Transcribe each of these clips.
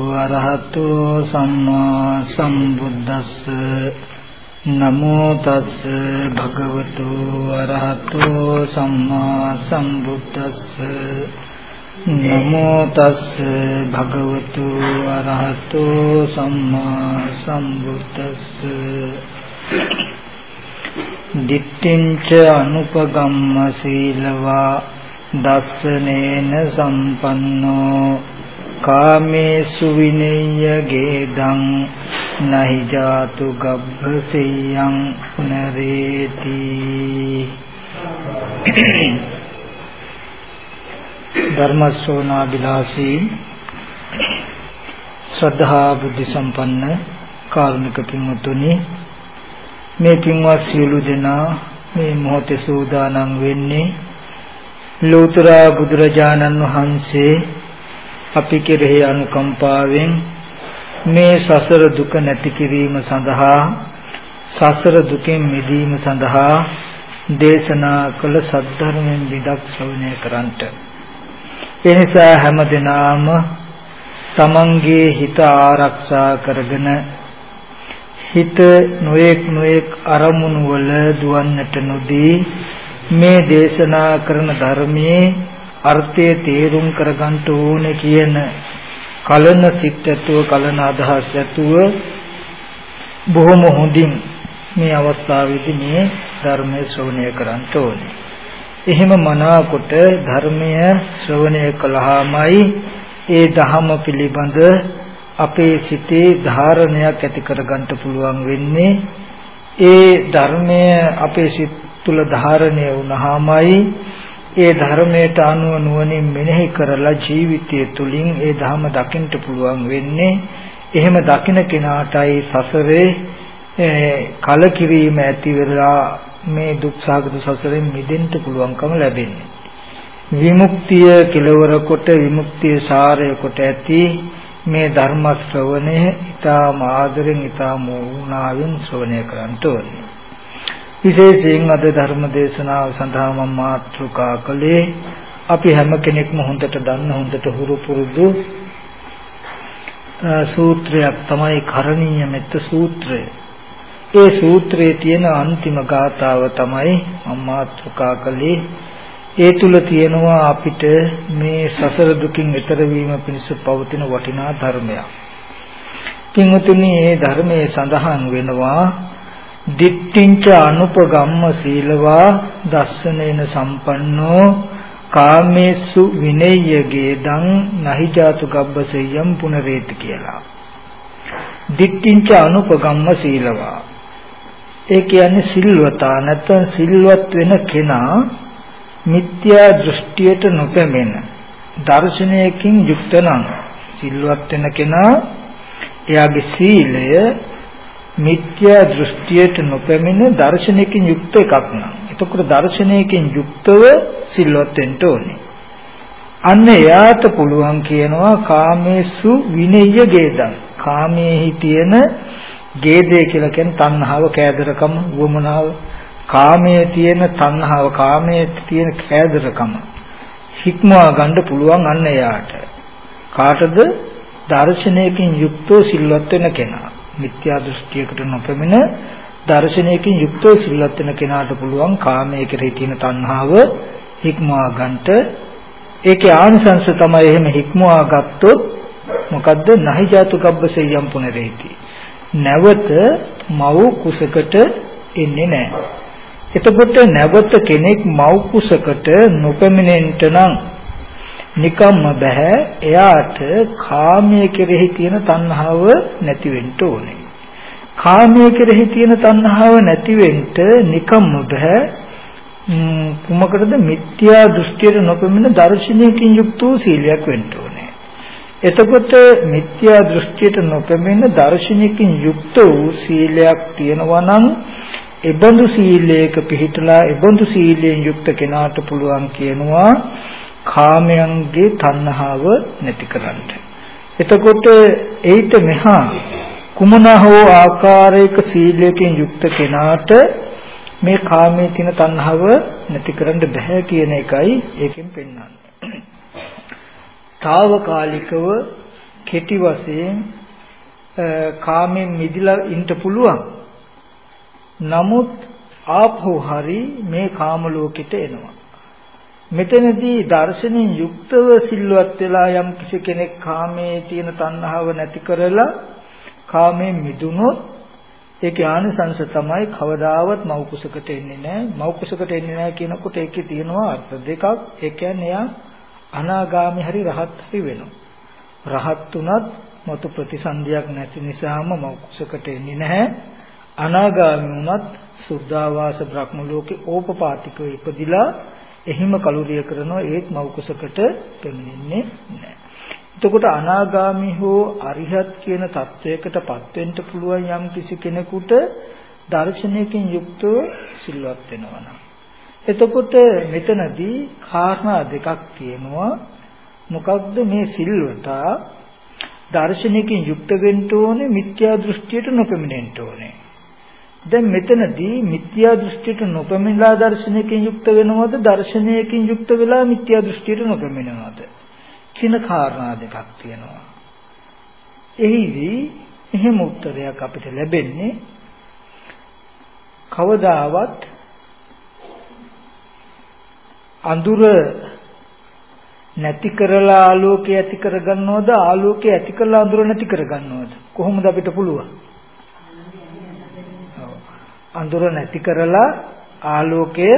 වරහතෝ සම්මා සම්බුද්දස්ස නමෝ තස් භගවතු වරහතෝ සම්මා සම්බුද්දස්ස නමෝ තස් භගවතු වරහතෝ සම්මා සම්බුද්දස්ස දිට්ඨින්ච අනුපගම්ම සීලවා දස්සනේන සම්පන්නෝ කාමේසු විනේය ගේදං නහි ජාතු ගබ්බසෙයං පුනරේති. ධර්මස්සෝනා විලාසී ශ්‍රද්ධා බුද්ධ සම්පන්න කාරුණික පින්වතුනි මේ පින්වත් සියලු දෙනා මේ මොහොතේ සූදානම් වෙන්නේ ලෝතර බුදුරජාණන් වහන්සේ අපි කෙරෙහි අනුකම්පාවෙන් මේ සසර දුක නැති කිරීම සඳහා සසර දුකෙන් මිදීම සඳහා දේශනා කළ සද්ධර්මයෙන් විදක් ශ්‍රවණය කරන්ට ඒ නිසා හැම දිනාම තමන්ගේ හිත ආරක්ෂා කරගෙන හිත නොඑක් නොඑක් අරමුණු වල දුවන්නට නොදී මේ දේශනා කරන ධර්මයේ අර්ථය තේරුම් කරගන්න ඕනේ කියන කලන සිත් ඇතුව කලන අදහස් ඇතුව බොහොම හොඳින් මේ අවස්ථාවේදී මේ ධර්මයේ ශ්‍රවණය කරන්න ඕනේ. එහෙම මනාකොට ධර්මය ශ්‍රවණය කළාමයි ඒ ධහම පිළිබඳ අපේ සිතේ ධාරණයක් ඇති කරගන්න පුළුවන් වෙන්නේ. ඒ ධර්මය අපේ සිත් තුල ධාරණය වුණාමයි ඒ ධර්මයට අනුව නුවණින් මෙනෙහි කරලා ජීවිතය තුළින් ඒ ධර්ම දකින්න පුළුවන් වෙන්නේ. එහෙම දකින කෙනාටයි සසරේ කලකිරීම ඇති වෙලා මේ දුක්සහගත සසරෙන් මිදෙන්න පුළුවන්කම ලැබෙන්නේ. විමුක්තිය කෙලවර කොට විමුක්තිය සාරය කොට ඇති මේ ධර්ම ශ්‍රවණය ඊටාම ආදරෙන් ඊටාම වුණාවෙන් ශ්‍රවණය කරන්න ඕනේ. විශේෂයෙන් අද ධර්ම දේශනාව සඳහා මම මාතෘකා කළේ අපි හැම කෙනෙක්ම හොඳට දන්න හොඳට හුරු පුරුදු සූත්‍රයක් තමයි කරණීය මෙත්ත සූත්‍රය. ඒ සූත්‍රයේ තියෙන අන්තිම ගාථාව තමයි මම මාතෘකා කළේ. ඒ තුල තියෙනවා අපිට මේ සසර දුකින් ඈතර වීම පිණිස පවතින වටිනා ධර්මයක්. කිංතුනි මේ ධර්මයේ සඳහන් වෙනවා දිට්ඨිංච අනුපගම්ම සීලවා දස්සනේන සම්පන්නෝ කාමේසු විනය්‍යගේ දං නහි ජාතු ගබ්බසෙයම් පුනරේති කියලා. දිට්ඨිංච අනුපගම්ම සීලවා. ඒ කියන්නේ සිල්වතා නැත්නම් සිල්වත් වෙන කෙනා මිත්‍යා දෘෂ්ටියට නොපැමිණ දර්ශනයකින් යුක්ත නම් සිල්වත් වෙන කෙනා එයාගේ සීලය මිත්‍යා දෘෂ්ටියට නොපැමිණ දර්ශනයකින් යුක්ත එකක් නම්. එතකොට දර්ශනයකින් යුක්තව සිල්වත් වෙන්න ඕනේ. අන්න එයාට පුළුවන් කියනවා කාමේසු විනය්‍ය ගේදං. කාමයේහි තියෙන ගේදේ කියලා කියන්නේ තණ්හාව කෑදරකම වමනාව. කාමයේ තියෙන තණ්හාව කාමයේ තියෙන කෑදරකම හික්මවා ගන්න පුළුවන් අන්න එයාට. කාටද? දර්ශනයකින් යුක්තව සිල්වත් වෙන කෙනා. මිත්‍යා දෘෂ්ටියකට නොපෙමින දර්ශනයකින් යුක්තව සිල්වත් වෙන කෙනාට පුළුවන් කාමයේ කෙරෙහි තියෙන තණ්හාව හික්මවා ගන්නට. ඒකේ ආනිසංශ තමයි එහෙම හික්මවා ගත්තොත් මොකද්ද? නහි ජාතු කබ්බසෙයම් පුනරේති. නැවත මව් කුසකට එන්නේ නැහැ. එතකොට නැවත කෙනෙක් මව් කුසකට නොපැමිණෙන්න නම් නිකම්ම බෑ එයාට කාමයේ කෙරෙහි තියෙන තණ්හාව නැති වෙන්න ඕනේ. කාමයේ කෙරෙහි තියෙන තණ්හාව නැති වෙන්න නිකම්ම බෑ කුමකටද මිත්‍යා දෘෂ්ටියට නොපෙමින දර්ශනයකින් යුක්ත වූ සීලයක් වෙන්න ඕනේ. එතකොට මිත්‍යා දෘෂ්ටියට නොපෙමින දර්ශනයකින් යුක්ත වූ සීලයක් තියෙනවා නම් එබඳු සීලයක පිහිටලා එබඳු සීලයෙන් යුක්ත කෙනාට පුළුවන් කියනවා කාමයන්ගේ තණ්හාව නැති කරන්න. එතකොට ඒිට මෙහා කුමනා හෝ ආකාරයක සීලයකින් යුක්ත කෙනාට මේ කාමයේ තියෙන තණ්හාව නැති කරන්න බෑ කියන එකයි ඒකෙන් පෙන්වන්නේ. తాවකාලිකව කෙටි වශයෙන් කාමෙන් මිදලා ඉන්න පුළුවන්. නමුත් ආපහු හරි මේ කාම ලෝකෙට එනවා. මෙතනදී දර්ශනෙන් යුක්තව සිල්වත් වෙලා යම් කිසි කෙනෙක් කාමයේ තියෙන තණ්හාව නැති කරලා කාමයෙන් මිදුනොත් ඒකේ ආනිසංශ තමයි කවදාවත් මව් කුසකට එන්නේ නැහැ. මව් කුසකට එන්නේ නැහැ කියනකොට ඒකේ තියෙනවා අර්ථ දෙකක්. ඒ කියන්නේ එයා අනාගාමි හරි රහත් හරි වෙනවා. රහත් උනත් මතු ප්‍රතිසන්දියක් නැති නිසාම මව් කුසකට එන්නේ නැහැ. අනාගාමි උනත් සුද්ධාවාස බ්‍රහ්ම ලෝකේ ඕපපාතිකව ඉපදිලා එහිම කලුරිය කරනවා ඒත් මව් කුසකට පෙමිනෙන්නේ නැහැ. එතකොට අනාගාමි හෝ අරිහත් කියන தත්වයකටපත් වෙන්න පුළුවන් යම් කිසි කෙනෙකුට දර්ශනයකින් යුක්තව සිල්වත් වෙනවා නම්. එතකොට මෙතනදී කාරණා දෙකක් තියෙනවා. මොකක්ද මේ සිල්වතා? දර්ශනයකින් යුක්ත වෙන්න ඕනේ මිත්‍යා දෘෂ්ටියට නොපෙමිනෙන්න ඕනේ. දැන් මෙතනදී මිත්‍යා දෘෂ්ටියට නොපෙමිනලා දර්ශනයකින් යුක්ත වෙනවද? දර්ශනයකින් යුක්ත වෙලා මිත්‍යා දෘෂ්ටියට නොපෙමිනවද කියන කාරණා දෙකක් තියෙනවා. එහිදී එහෙම උත්තරයක් අපිට ලැබෙන්නේ කවදාවත් අඳුර නැති කරලා ආලෝකය ඇති කරගන්නවද? ආලෝකය ඇති කරලා අඳුර නැති කරගන්නවද? කොහොමද අපිට පුළුවන්? අඳුර නැති කරලා ආලෝකය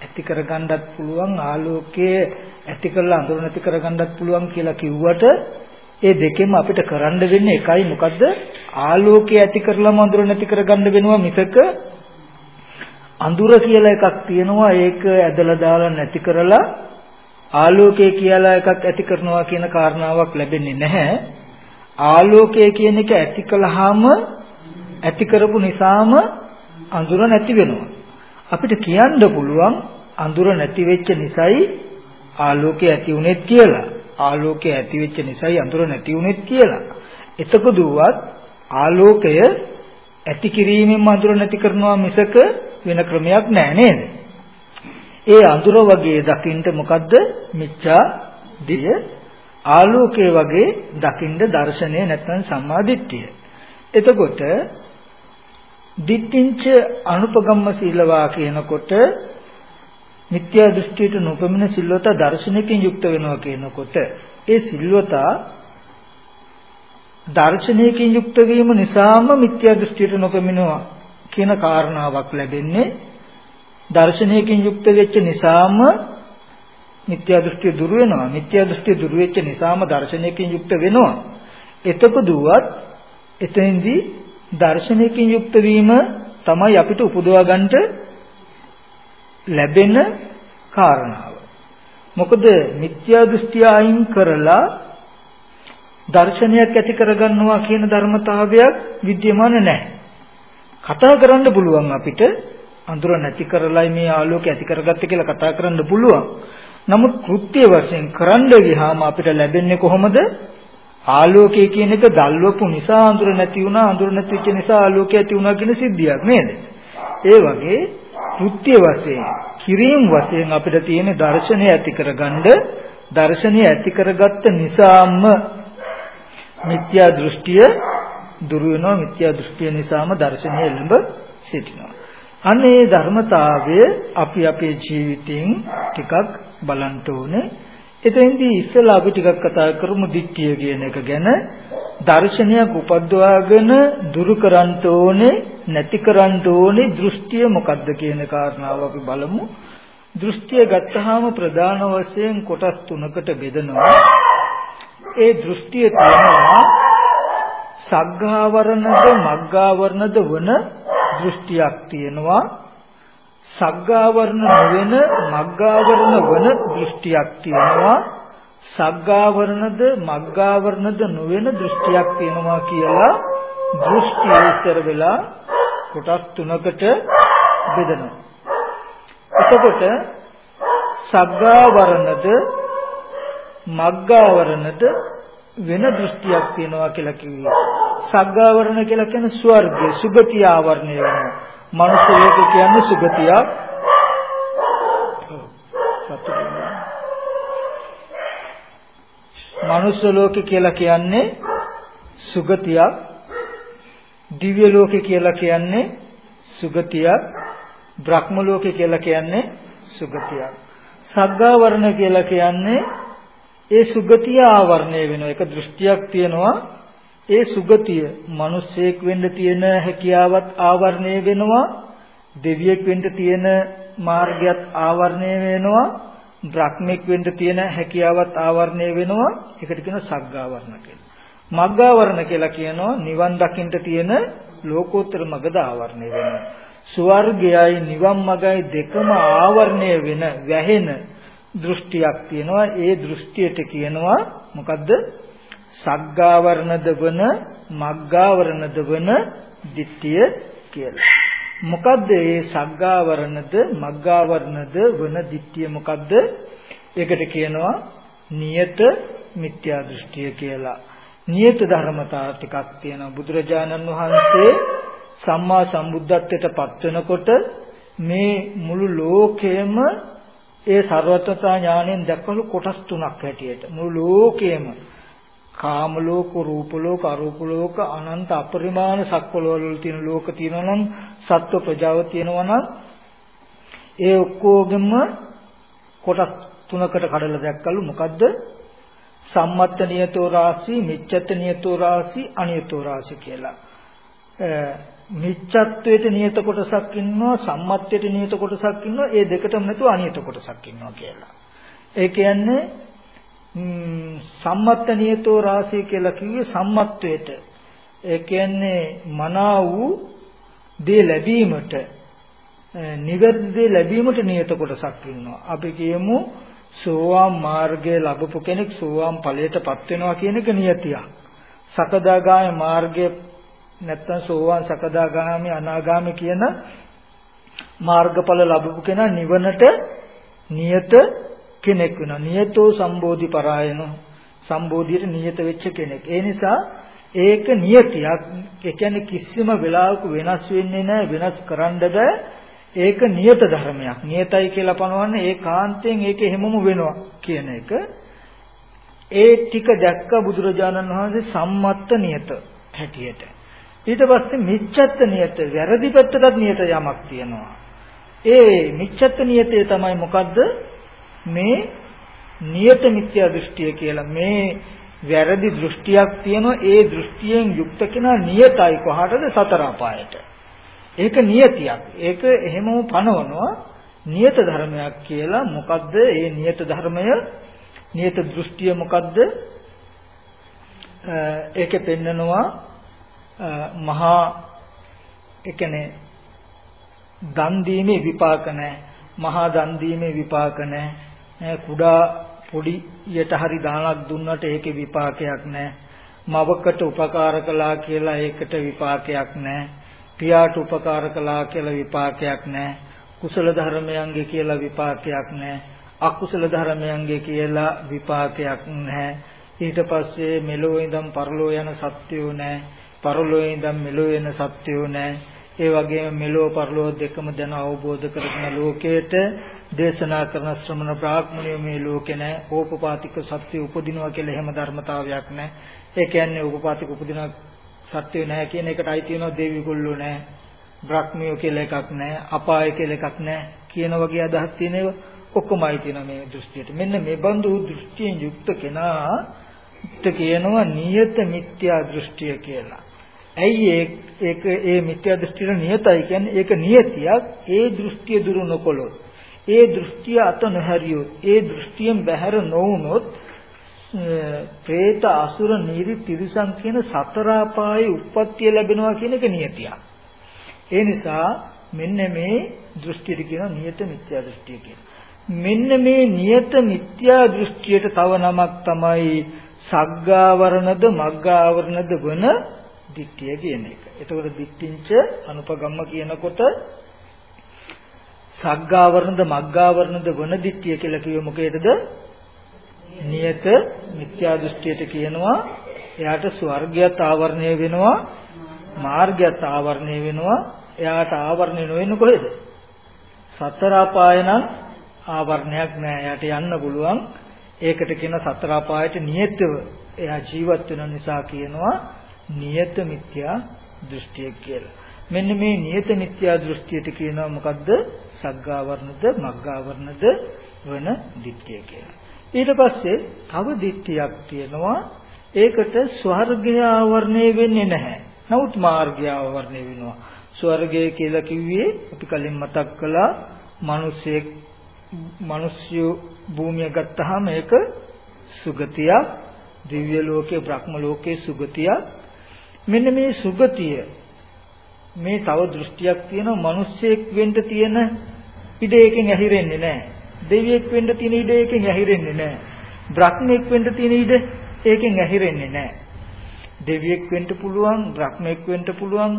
ඇති කරගන්නත් පුළුවන් ආලෝකයේ ඇති කරලා අඳුර නැති කරගන්නත් පුළුවන් කියලා කිව්වට ඒ දෙකෙන්ම අපිට කරන්න වෙන්නේ එකයි. මොකද්ද? ආලෝකය ඇති කරලාම අඳුර නැති කරගන්න වෙනවා මිසක අඳුර කියලා එකක් තියෙනවා. ඒක ඇදලා දාලා නැති කරලා ආලෝකය කියලා එකක් ඇති කරනවා කියන කාරණාවක් ලැබෙන්නේ නැහැ. ආලෝකය කියන එක ඇති කළාම ඇති කරපු නිසාම අඳුර නැති වෙනවා අපිට කියන්න පුළුවන් අඳුර නැති වෙච්ච නිසායි ආලෝකය ඇති උනේත් කියලා. ආලෝකය ඇති වෙච්ච නිසායි අඳුර නැති උනේත් කියලා. එතකොට දුවත් ආලෝකය ඇති කිරීමෙන් අඳුර නැති කරනවා මිසක වෙන ක්‍රමයක් නෑ නේද? ඒ අඳුර වගේ දකින්න මොකද්ද? මිච්ඡා දිය ආලෝකයේ වගේ දකින්න දර්ශනය නැත්නම් සම්මාදිට්ඨිය. එතකොට දිට්ඨිංච අනුපගම්ම සීලවා කියනකොට මිත්‍යා දෘෂ්ටියට නොපමින සිල්වතා දර්ශනයකින් යුක්ත වෙනවා කියනකොට ඒ සිල්වතා දර්ශනයකින් යුක්ත වීම නිසාම මිත්‍යා දෘෂ්ටියට නොපමිනවා කියන කාරණාවක් ලැබෙන්නේ. දර්ශනයකින් යුක්ත වෙච්ච නිසාම මිත්‍යා දෘෂ්ටිය දුර වෙනවා. මිත්‍යා දෘෂ්ටිය දුර වෙච්ච නිසාම දර්ශනයකින් යුක්ත වෙනවා. එතකොදුවත් එතෙන්දී දර්ශනයකින් යුක්ත වීම තමයි අපිට උපදවා ගන්නට ලැබෙන කාරණාව. මොකද මිත්‍යා දෘෂ්ටිය අයින් කරලා දර්ශනයක් ඇති කරගන්නවා කියන ධර්මතාවයක් විද්‍යමාන නැහැ. කතා කරන්න පුළුවන් අපිට අඳුර නැති කරලයි මේ ආලෝකය ඇති කරගත්තේ කියලා කතා කරන්න පුළුවන්. නමුත් කෘත්‍ය වශයෙන් කරන්න ගියාම අපිට ලැබෙන්නේ කොහොමද? ආලෝකය කියන එක දල්වපු නිසා අඳුර නැති වුණා අඳුර නැති වෙච්ච නිසා ආලෝකය ඇති වුණා කියන සිද්ධියක් නේද? ඒ වගේ කෘත්‍ය වශයෙන් කිරීම වශයෙන් අපිට තියෙන දර්ශනය ඇති කරගන්න දර්ශනය ඇති කරගත්ත නිසාම මිත්‍යා දෘෂ්ටිය දුර වෙනවා මිත්‍යා දෘෂ්ටිය නිසාම දර්ශනය එළඹ සිටිනවා. අනේ ධර්මතාවය අපි අපේ ජීවිතෙන් ටිකක් බලන්න ඕනේ. එතෙන්දී ඉස්සෙල්ලා අපි ටිකක් කතා කරමු දිට්ඨිය කියන එක ගැන. දර්ශනයක් උපද්දවාගෙන දුරු කරන්න ඕනේ නැති කරන්න ඕනේ දෘෂ්ටිය මොකක්ද කියන කාරණාව අපි බලමු. දෘෂ්ටිය ගත්තාම ප්‍රධාන වශයෙන් කොටස් තුනකට බෙදනවා. ඒ දෘෂ්ටිය තියෙනවා සග්ගාවරණද මග්ගාවරණද වන දෘෂ්ටියක් තියෙනවා. සග්ගාවරණ නොවන මග්ගාවරණ වන දෘෂ්ටියක් තියෙනවා. සග්ගාවරණද මග්ගාවරණද නොවන දෘෂ්ටියක් තියෙනවා කියලා දෘෂ්ටි විස්තර වෙලා කොටස් තුනකට බෙදනවා. එතකොට සග්ගාවරණද මග්ගාවරණද වෙන දෘෂ්ටියක් තියෙනවා කියලා කිව්වේ. සග්ගාවරණ කියලා කියන්නේ ස්වර්ගය, සුගතිය ආවරණය වෙනවා. මනුෂ්‍ය ලෝක කියන්නේ සුගතියක්. මනුස්ස ලෝකේ කියලා කියන්නේ සුගතියක්. දිව්‍ය ලෝකේ කියලා කියන්නේ සුගතියක්. බ්‍රහ්ම ලෝකේ කියලා කියන්නේ සුගතියක්. සග්ගාවරණ කියලා කියන්නේ ඒ සුගතිය ආවරණය වෙන එක දෘෂ්ටියක් තියෙනවා ඒ සුගතිය මිනිස්සෙක් වෙන්න තියෙන හැකියාවත් ආවරණය වෙනවා දෙවියෙක් වෙන්න තියෙන මාර්ගයත් ආවරණය වෙනවා බ්‍රහ්මෙක් වෙන්න තියෙන හැකියාවත් ආවරණය වෙනවා. ඒකට කියනවා සග්ගාවරණ කියලා. මග්ගාවරණ කියලා කියනවා නිවන් දකින්න තියෙන ලෝකෝත්තර මගද ආවරණය වෙනවා. ස්වර්ගයයි නිවන් මගයි දෙකම ආවරණය වෙන වැහෙන දෘෂ්ටියක් තියෙනවා. ඒ දෘෂ්ටියට කියනවා මොකද්ද? සග්ගාවරණද වන මග්ගාවරණද වන ditthිය කියලා. මොකද්ද මේ සග්ගාවරණද මග්ගාවරණද වන ditthිය මොකද්ද? ඒකට කියනවා නියත මිත්‍යා දෘෂ්ටිය කියලා. නියත ධර්මතා ටිකක් තියෙනවා. බුදුරජාණන් වහන්සේ සම්මා සම්බුද්ධත්වයට පත් වෙනකොට මේ මුළු ලෝකයම ඒ ਸਰවත්‍තා ඥාණයෙන් දැක්වලු කොටස් තුනක් හැටියට මුළු ලෝකයම කාම ලෝක රූප ලෝක අරූප ලෝක අනන්ත අපරිමාණ සක්වලවල තියෙන ලෝක තියෙනවා නම් සත්ව ප්‍රජාව තියෙනවා නම් ඒ ඔක්කොගෙම කොටස් තුනකට කඩලා දැක්කලු. මොකද්ද? සම්මත්ත නියතෝ රාශි මිච්ඡත් නියතෝ රාශි අනියතෝ රාශි කියලා. මිච්ඡත්වයට නියත කොටසක් ඉන්නවා සම්මත්වයට නියත කොටසක් ඉන්නවා. ඒ දෙකටම නැතුව අනියත කොටසක් ඉන්නවා කියලා. ඒ කියන්නේ සම්මත්ත නියතෝ රාශිය කියලා කිව්වේ සම්මත්වයට. ඒ කියන්නේ මනා වූ දේ ලැබීමට නිවැරදි දේ ලැබීමට නියත කොටසක් ඉන්නවා. අපි කියමු සෝවාන් මාර්ගය ලැබපු කෙනෙක් සෝවාන් ඵලයටපත් වෙනවා කියන එක නියතියක්. සකදාගාමී මාර්ගයේ නැත්තම් සෝවාන් සකදාගාමි අනාගාමි කියන මාර්ගඵල ලැබපු කෙනා නිවනට නියත කෙනෙක් වෙනවා. නියතෝ සම්බෝධි පරායන සම්බෝධියට නියත වෙච්ච කෙනෙක්. ඒ නිසා ඒක නියතියක්. ඒ කියන්නේ කිසිම වෙලාවක වෙනස් වෙන්නේ නැහැ වෙනස් කරන්න බෑ. ඒක නියත ධර්මයක්. නියතයි කියලා පනවන්නේ ඒ කාන්තෙන් ඒක හැමම වෙනවා කියන එක. ඒ ටික දැක්ක බුදුරජාණන් වහන්සේ සම්මත්ත නියත හැටියට. ඊට පස්සේ මිච්ඡත්ත නියත වැරදි පැත්තටත් නියත යමක් තියෙනවා. ඒ මිච්ඡත්ත නියතේ තමයි මොකද්ද? මේ නියත මිත්‍යා දෘෂ්ටිය කියලා මේ වැරදි දෘෂ්ටියක් තියෙනවා ඒ දෘෂ්ටියෙන් යුක්ත කෙනා නියතයි කොහටද සතර අපායට. ඒක නියතියක්. ඒක එහෙමම පනවනවා නියත ධර්මයක් කියලා මොකද්ද ඒ නියත ධර්මය නියත දෘෂ්ටිය මොකද්ද? ඒකේ පෙන්නනවා මහා ඒ කියන්නේ දන් දීමේ විපාක නැහැ. මහා දන් දීමේ විපාක නැහැ. කුඩා පොඩියට හරි දානක් දුන්නට ඒකේ විපාකයක් නැහැ. මවකට උපකාර කළා කියලා ඒකට විපාකයක් නැහැ. පියාට උපකාර කළා කියලා විපාකයක් නැහැ. කුසල ධර්මයන්ගේ කියලා විපාකයක් නැහැ. අකුසල ධර්මයන්ගේ කියලා විපාකයක් නැහැ. ඊට පස්සේ මෙලෝ ඉඳන් පරලෝ යන සත්‍යෝ නැහැ. පරලෝයේ ඉඳන් මෙලෝ වෙන සත්‍යෝ නැහැ. ඒ වගේම මෙලෝ පරලෝ දෙකම දැන අවබෝධ කරගෙන ලෝකයට දේශනා කරන ශ්‍රමණ බ්‍රාහ්මණයෝ මේ ලෝකේ නැහැ. ඕපපාතික සත්‍ය උපදිනවා කියලා එහෙම ධර්මතාවයක් නැහැ. ඒ කියන්නේ ඕපපාතික උපදින සත්‍ය නැහැ කියන එකට අයිති වෙනවා දෙවිගොල්ලෝ නැහැ. බ්‍රහ්මියෝ කියලා එකක් නැහැ. අපාය කියලා එකක් නැහැ. කියන වගේ අදහස් තියෙනවා. ඔක්කොමයි තියෙන මේ දෘෂ්ටියට. මෙන්න මේ බඳු දෘෂ්ටියෙන් යුක්ත කෙනාට කියනවා නියත මිත්‍යා දෘෂ්ටිය කියලා. ඇයි ඒක ඒ මිත්‍යා දෘෂ්ටිය නියතයි කියන්නේ ඒක නියතියක් ඒ දෘෂ්ටිය දුරු නොකොළොත් ඒ දෘෂ්ටිය අත නොහැරියොත් ඒ දෘෂ්ටියෙන් බැහැර නොවුනොත් പ്രേත අසුර නිරි තිරිසන් කියන සතර අපායේ උප්පත්තිය ලැබෙනවා කියන එක නියතියක් ඒ නිසා මෙන්න මේ දෘෂ්ටියට කියන නියත මිත්‍යා දෘෂ්ටිය කියලා මෙන්න මේ නියත මිත්‍යා දෘෂ්ටියට තව නමක් තමයි සග්ගාවරණද මග්ගාවරණද වන දිට්ඨිය කියන එක. එතකොට දිට්ඨිංච අනුපගම්ම කියනකොට සග්ගාවරණද මග්ගාවරණද වන දිට්ඨිය කියලා කිව්වෙ මොකේදද? නියත මිත්‍යා දෘෂ්ටියට කියනවා එයාට ස්වර්ගයත් ආවරණය වෙනවා මාර්ගයත් ආවරණය වෙනවා එයාට ආවරණය නොවෙන්නේ කොහෙද? සතර අපායනම් ආවරණයක් නෑ. එයාට යන්න පුළුවන් ඒකට කියන සතර අපායට නියතව එයා ජීවත් වෙන නිසා කියනවා නියත මිත්‍යා දෘෂ්ටිය කියලා. මෙන්න මේ නියත මිත්‍යා දෘෂ්ටියට කියනවා මොකද්ද? සග්ගාවර්ණද මග්ගාවර්ණද වන දිට්ඨිය කියලා. ඊට පස්සේ තව දිට්ඨියක් තියෙනවා ඒකට ස්වර්ගය ආවරණය වෙන්නේ නැහැ. නමුත් මාර්ගය ආවරණය වෙනවා. ස්වර්ගය කියලා කිව්වේ අපි කලින් මතක් කළා මිනිස්සෙක් මිනිස්සු භූමිය ගත්තාම ඒක සුගතියක් දිව්‍ය ලෝකේ බ්‍රහ්ම ලෝකේ සුගතියක් මෙන්න මේ සුගතිය මේ තව දෘෂ්ටියක් තියෙනවා. මිනිස්සෙක් වෙන්න තියෙන ඉඩ එකෙන් ඇහිරෙන්නේ නැහැ. දෙවියෙක් වෙන්න තියෙන ඉඩ එකෙන් ඇහිරෙන්නේ නැහැ. බ්‍රහ්මෙක් වෙන්න තියෙන ඉඩ ඒකෙන් ඇහිරෙන්නේ නැහැ. දෙවියෙක් වෙන්න පුළුවන් බ්‍රහ්මෙක් වෙන්න පුළුවන්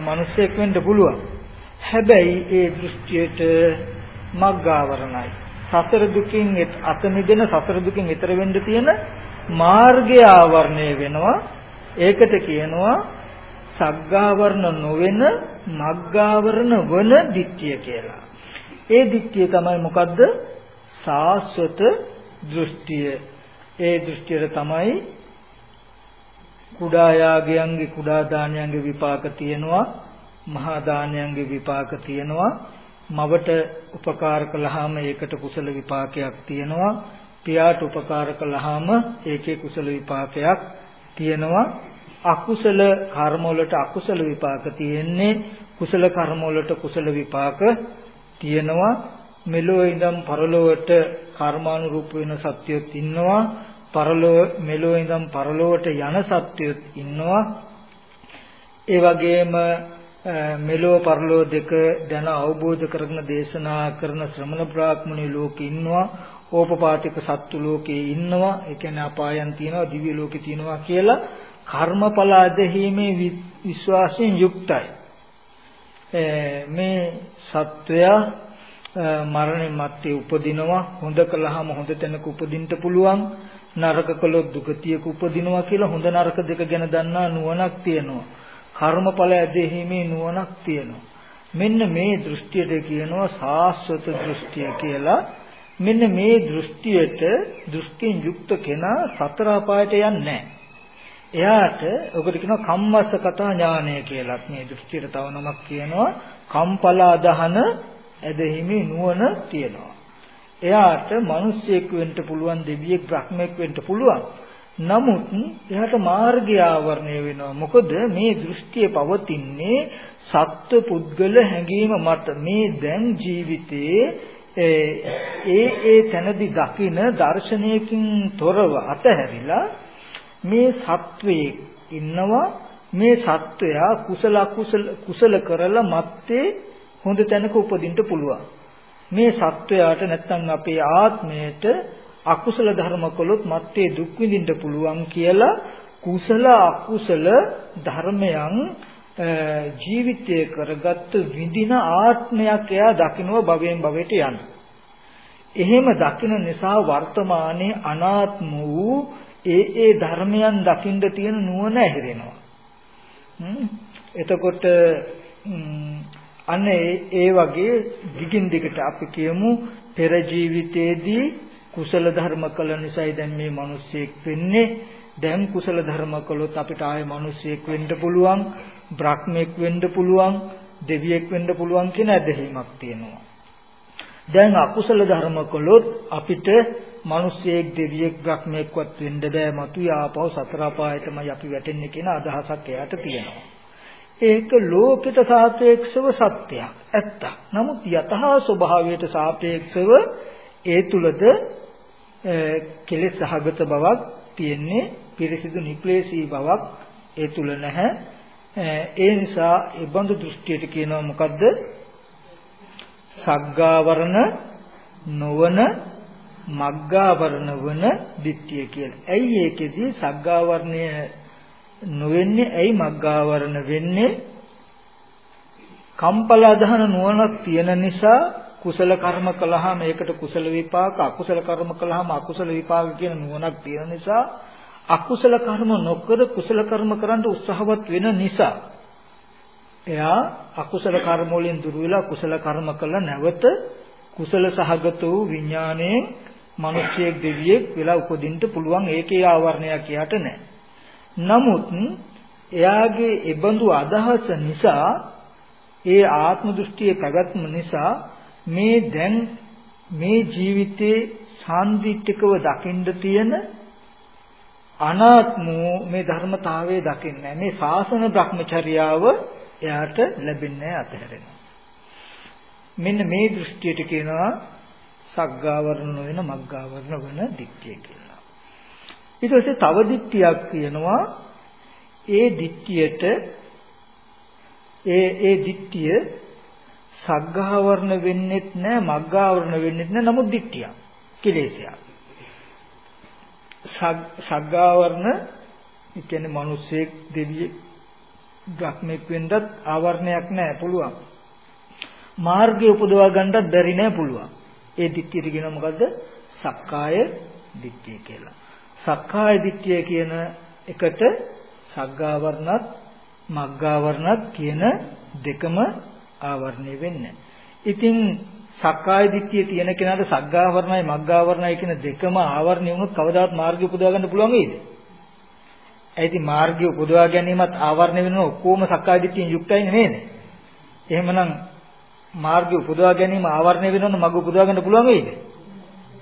මිනිස්සෙක් වෙන්න පුළුවන්. හැබැයි ඒ දෘෂ්ටියට මග්ගාවරණයි. සසර දුකින් අත මිදෙන සසර දුකින් ඈතර වෙන්න තියෙන මාර්ගය ආවරණය වෙනවා. ඒකට කියනවා සග්ගාවරණ නොවන මග්ගාවරණ වන දිට්ඨිය කියලා. ඒ දිට්ඨිය තමයි මොකද්ද? සාස්වත දෘෂ්ටිය. ඒ දෘෂ්ටියට තමයි කුඩා යාගයන්ගේ කුඩා දානයන්ගේ විපාක තියෙනවා මහා දානයන්ගේ විපාක තියෙනවා මවට උපකාර කළාම ඒකට කුසල විපාකයක් තියෙනවා පියාට උපකාර කළාම ඒකේ කුසල විපාකයක් තියෙනවා අකුසල කර්ම වලට අකුසල විපාක තියෙන්නේ. කුසල කර්ම වලට කුසල විපාක තියෙනවා. මෙලෝ ඉඳන් පරලොවට කර්මානුරූප වෙන සත්‍යයක් ඉන්නවා. පරලෝ මෙලෝ ඉඳන් පරලොවට යන සත්‍යයක් ඉන්නවා. ඒ වගේම මෙලෝ පරලෝ දෙක දැන අවබෝධ කරගෙන දේශනා කරන ශ්‍රමණ බ්‍රාහ්මණය ලෝකේ ඉන්නවා. ඕපපාතික සත්තු ලෝකේ ඉන්නවා. ඒ කියන්නේ අපායන් තියෙනවා දිව්‍ය ලෝකේ තියෙනවා කියලා කර්මඵල අධහිමේ විශ්වාසයෙන් යුක්තයි මේ සත්වයා මරණය මැත්තේ උපදිනවා හොඳ කළාම හොඳ තැනක උපදින්න පුළුවන් නරක කළොත් දුගතියක උපදිනවා කියලා හොඳ නරක දෙක ගැන දන්නා නුවණක් තියෙනවා කර්මඵල ඇදහිීමේ නුවණක් තියෙනවා. මෙන්න මේ දෘෂ්ටියට කියනවා සාස්වත දෘෂ්ටිය කියලා. මෙන්න මේ දෘෂ්ටියට දෘෂ්ටියෙන් යුක්ත කෙනා සතර අපායට යන්නේ එයාට ඔකට කියනවා කම්මස්ස කතා ඥානය කියලා. මේ දෘෂ්ටියට තව නමක් කියනවා කම්පල අදහන ඇදහිීමේ නුවණ තියෙනවා. එයාට මිනිස්සෙක් වෙන්න පුළුවන් දෙවියෙක් බ්‍රහ්මෙක් වෙන්න පුළුවන්. නමුත් එයාට මාර්ගය ආවරණය වෙනවා. මොකද මේ දෘෂ්ටිය පවතින්නේ සත්ව පුද්ගල හැඟීම මත. මේ දැන් ජීවිතයේ ඒ ඒ තැනදී දකින දර්ශනයකින් තොරව අතහැරිලා මේ සත්වයේ ඉන්නවා මේ සත්වයා කුසල කුසල කුසල කරලා මත්තේ හොඳ තැනක උපදින්න පුළුවන්. මේ සත්වයාට නැත්නම් අපේ ආත්මයට අකුසල ධර්ම කළොත් මත්තේ දුක් විඳින්න පුළුවන් කියලා කුසල අකුසල ධර්මයන් ජීවිතය කරගත්තු විඳින ආත්මයක් එයා දකින්නවා භවයෙන් භවයට යන. එහෙම දකින නිසා වර්තමානයේ අනාත්ම වූ ඒ ඒ ධර්මයන් දකින්න තියෙන නුවණ ඇහිරෙනවා. එතකොට අන්න ඒ වගේ දිගින් දිගට අපි කියමු පෙර ජීවිතයේදී කුසල ධර්ම කළ නිසායි දැන් මේ මිනිස්සෙක් වෙන්නේ. දැන් කුසල ධර්ම කළොත් අපිට ආයේ මිනිස්සෙක් වෙන්න පුළුවන්, බ්‍රහ්මෙක් වෙන්න පුළුවන්, දෙවියෙක් වෙන්න පුළුවන් කියන ඇදහිීමක් තියෙනවා. දැන් අකුසල ධර්ම කළොත් අපිට මිනිස්සෙක්, දෙවියෙක්, බ්‍රහ්මෙක්වත් වෙන්න බෑ. මතු යාපව සතර අපායටමයි අපි වැටෙන්නේ කියන අදහසක් එයාට තියෙනවා. ඒක ලෝකෙට සාපේක්ෂව සත්‍යයක් ඇත්ත. නමුත් යතහා ස්වභාවයට සාපේක්ෂව ඒ තුලද කෙලෙස් සහගත බවක් තියෙන්නේ පිරිසිදු නික්ලේශී බවක් ඒ තුල නැහැ ඒ නිසා ඒ බඳු දෘෂ්ටියට කියනවා මොකද්ද සග්ගාවරණ නොවන මග්ගාවරණ වන ditthිය කියලා. ඇයි ඒකෙදී සග්ගාවරණය නොවෙන්නේ? ඇයි මග්ගාවරණ වෙන්නේ? කම්පල අධහන නුවණක් තියෙන නිසා කුසල කර්ම කළාම ඒකට කුසල විපාක අකුසල කර්ම කළාම අකුසල විපාක කියන නුවණක් තියෙන නිසා අකුසල කර්ම නොකර කුසල කර්ම කරන්න උත්සාහවත් වෙන නිසා එයා අකුසල කර්ම වලින් දුර වෙලා කුසල කර්ම කළ නැවත කුසල සහගත වූ විඥාණයෙන් මිනිස්සෙක් දෙවියෙක් වෙලා උපදින්න පුළුවන් ඒකේ ආවරණයක් යට නැහැ. නමුත් එයාගේ ඒබඳු අදහස නිසා ඒ ආත්ම දෘෂ්ටියේ පැවැත්ම නිසා මේ දැන් මේ ජීවිතේ සාන්දිටිකව දකින්න තියෙන අනාත්ම මේ ධර්මතාවයේ දකින්නේ මේ ශාසන භ්‍රමචර්යාව එයාට ලැබෙන්නේ අතහැරෙනවා. මෙන්න මේ දෘෂ්ටියට කියනවා සග්ගාවරණ වෙන මග්ගාවරණ වෙන දික්තිය කියලා. ඊට පස්සේ තව දික්තියක් කියනවා ඒ දික්තියට ඒ ඒ දික්තිය සග්ගාවරණ වෙන්නෙත් නැහැ මග්ගාවරණ වෙන්නෙත් නැහැ නමුත් දික්තියක් කෙලෙසයක්. සග්ගාවරණ ඒ කියන්නේ මිනිස්සෙක් දෙවියෙක් බ්‍රහ්මෙක් වෙන්නත් ආවරණයක් නැහැ පුළුවන්. මාර්ගය උපදවා ගන්නත් බැරි නෑ පුළුවන්. ඒ දිට්ඨියට කියන මොකද්ද? සක්කාය දිට්ඨිය කියලා. සක්කාය දිට්ඨිය කියන එකට සග්ගාවරණත් මග්ගාවරණත් කියන දෙකම ආවරණය වෙන්නේ ඉතින් සක්කාය දිට්ඨිය තියෙන කෙනාට සග්ගාවරණයි මග්ගාවරණයි කියන දෙකම ආවරණය වුණොත් කවදාවත් මාර්ගය උපදවා ගන්න පුළුවන් වෙයිද? ඒ ඉතින් මාර්ගය උපදවා ගැනීමත් ආවරණය වෙන ඔක්කොම සක්කාය දිට්ඨියෙන් යුක්තයි නේද? එහෙමනම් මාර්ගය උපදවා ගැනීම ආවරණය වෙනවනම් මග උපදවා ගන්න පුළුවන් වෙයිද?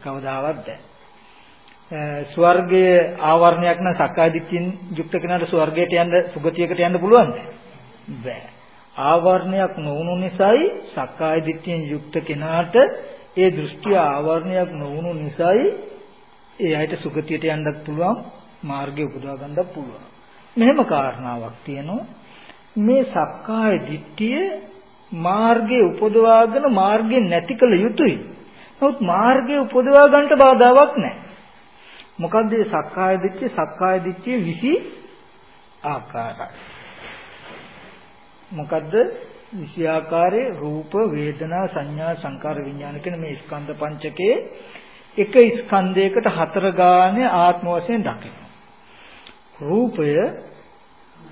කවදාවත් බැහැ. ස්වර්ගයේ ආවරණයක් නම් සක්කාය දිට්ඨියෙන් යුක්ත කෙනාට ස්වර්ගයට යන්න සුගතියකට යන්න පුළුවන්ද? බැහැ. ආවරණයක් නොවුණු නිසායි සක්කාය දිට්ඨියෙන් යුක්ත කෙනාට ඒ දෘෂ්ටි ආවරණයක් නොවුණු නිසායි ඒ අයට සුගතියට යන්නත් පුළුවන් මාර්ගය උපදවා ගන්නත් පුළුවන්. මෙහෙම කාරණාවක් තියෙනවා. මේ සක්කාය දිට්ඨිය මාර්ගයේ උපදවාගෙන මාර්ගය නැති කළ යුතුයි. නමුත් මාර්ගය උපදවා ගන්නට බාධාවක් නැහැ. මොකද්ද මේ සක්කාය දිට්ඨිය? සක්කාය දිට්ඨිය 20 ආකාරයි. මොකද්ද? විෂයාකාරයේ රූප, වේදනා, සංඥා, සංකාර, විඥාන කියන මේ ස්කන්ධ පංචකයේ එක ස්කන්ධයකට හතර ගානේ ආත්ම වශයෙන් දකිනවා. රූපය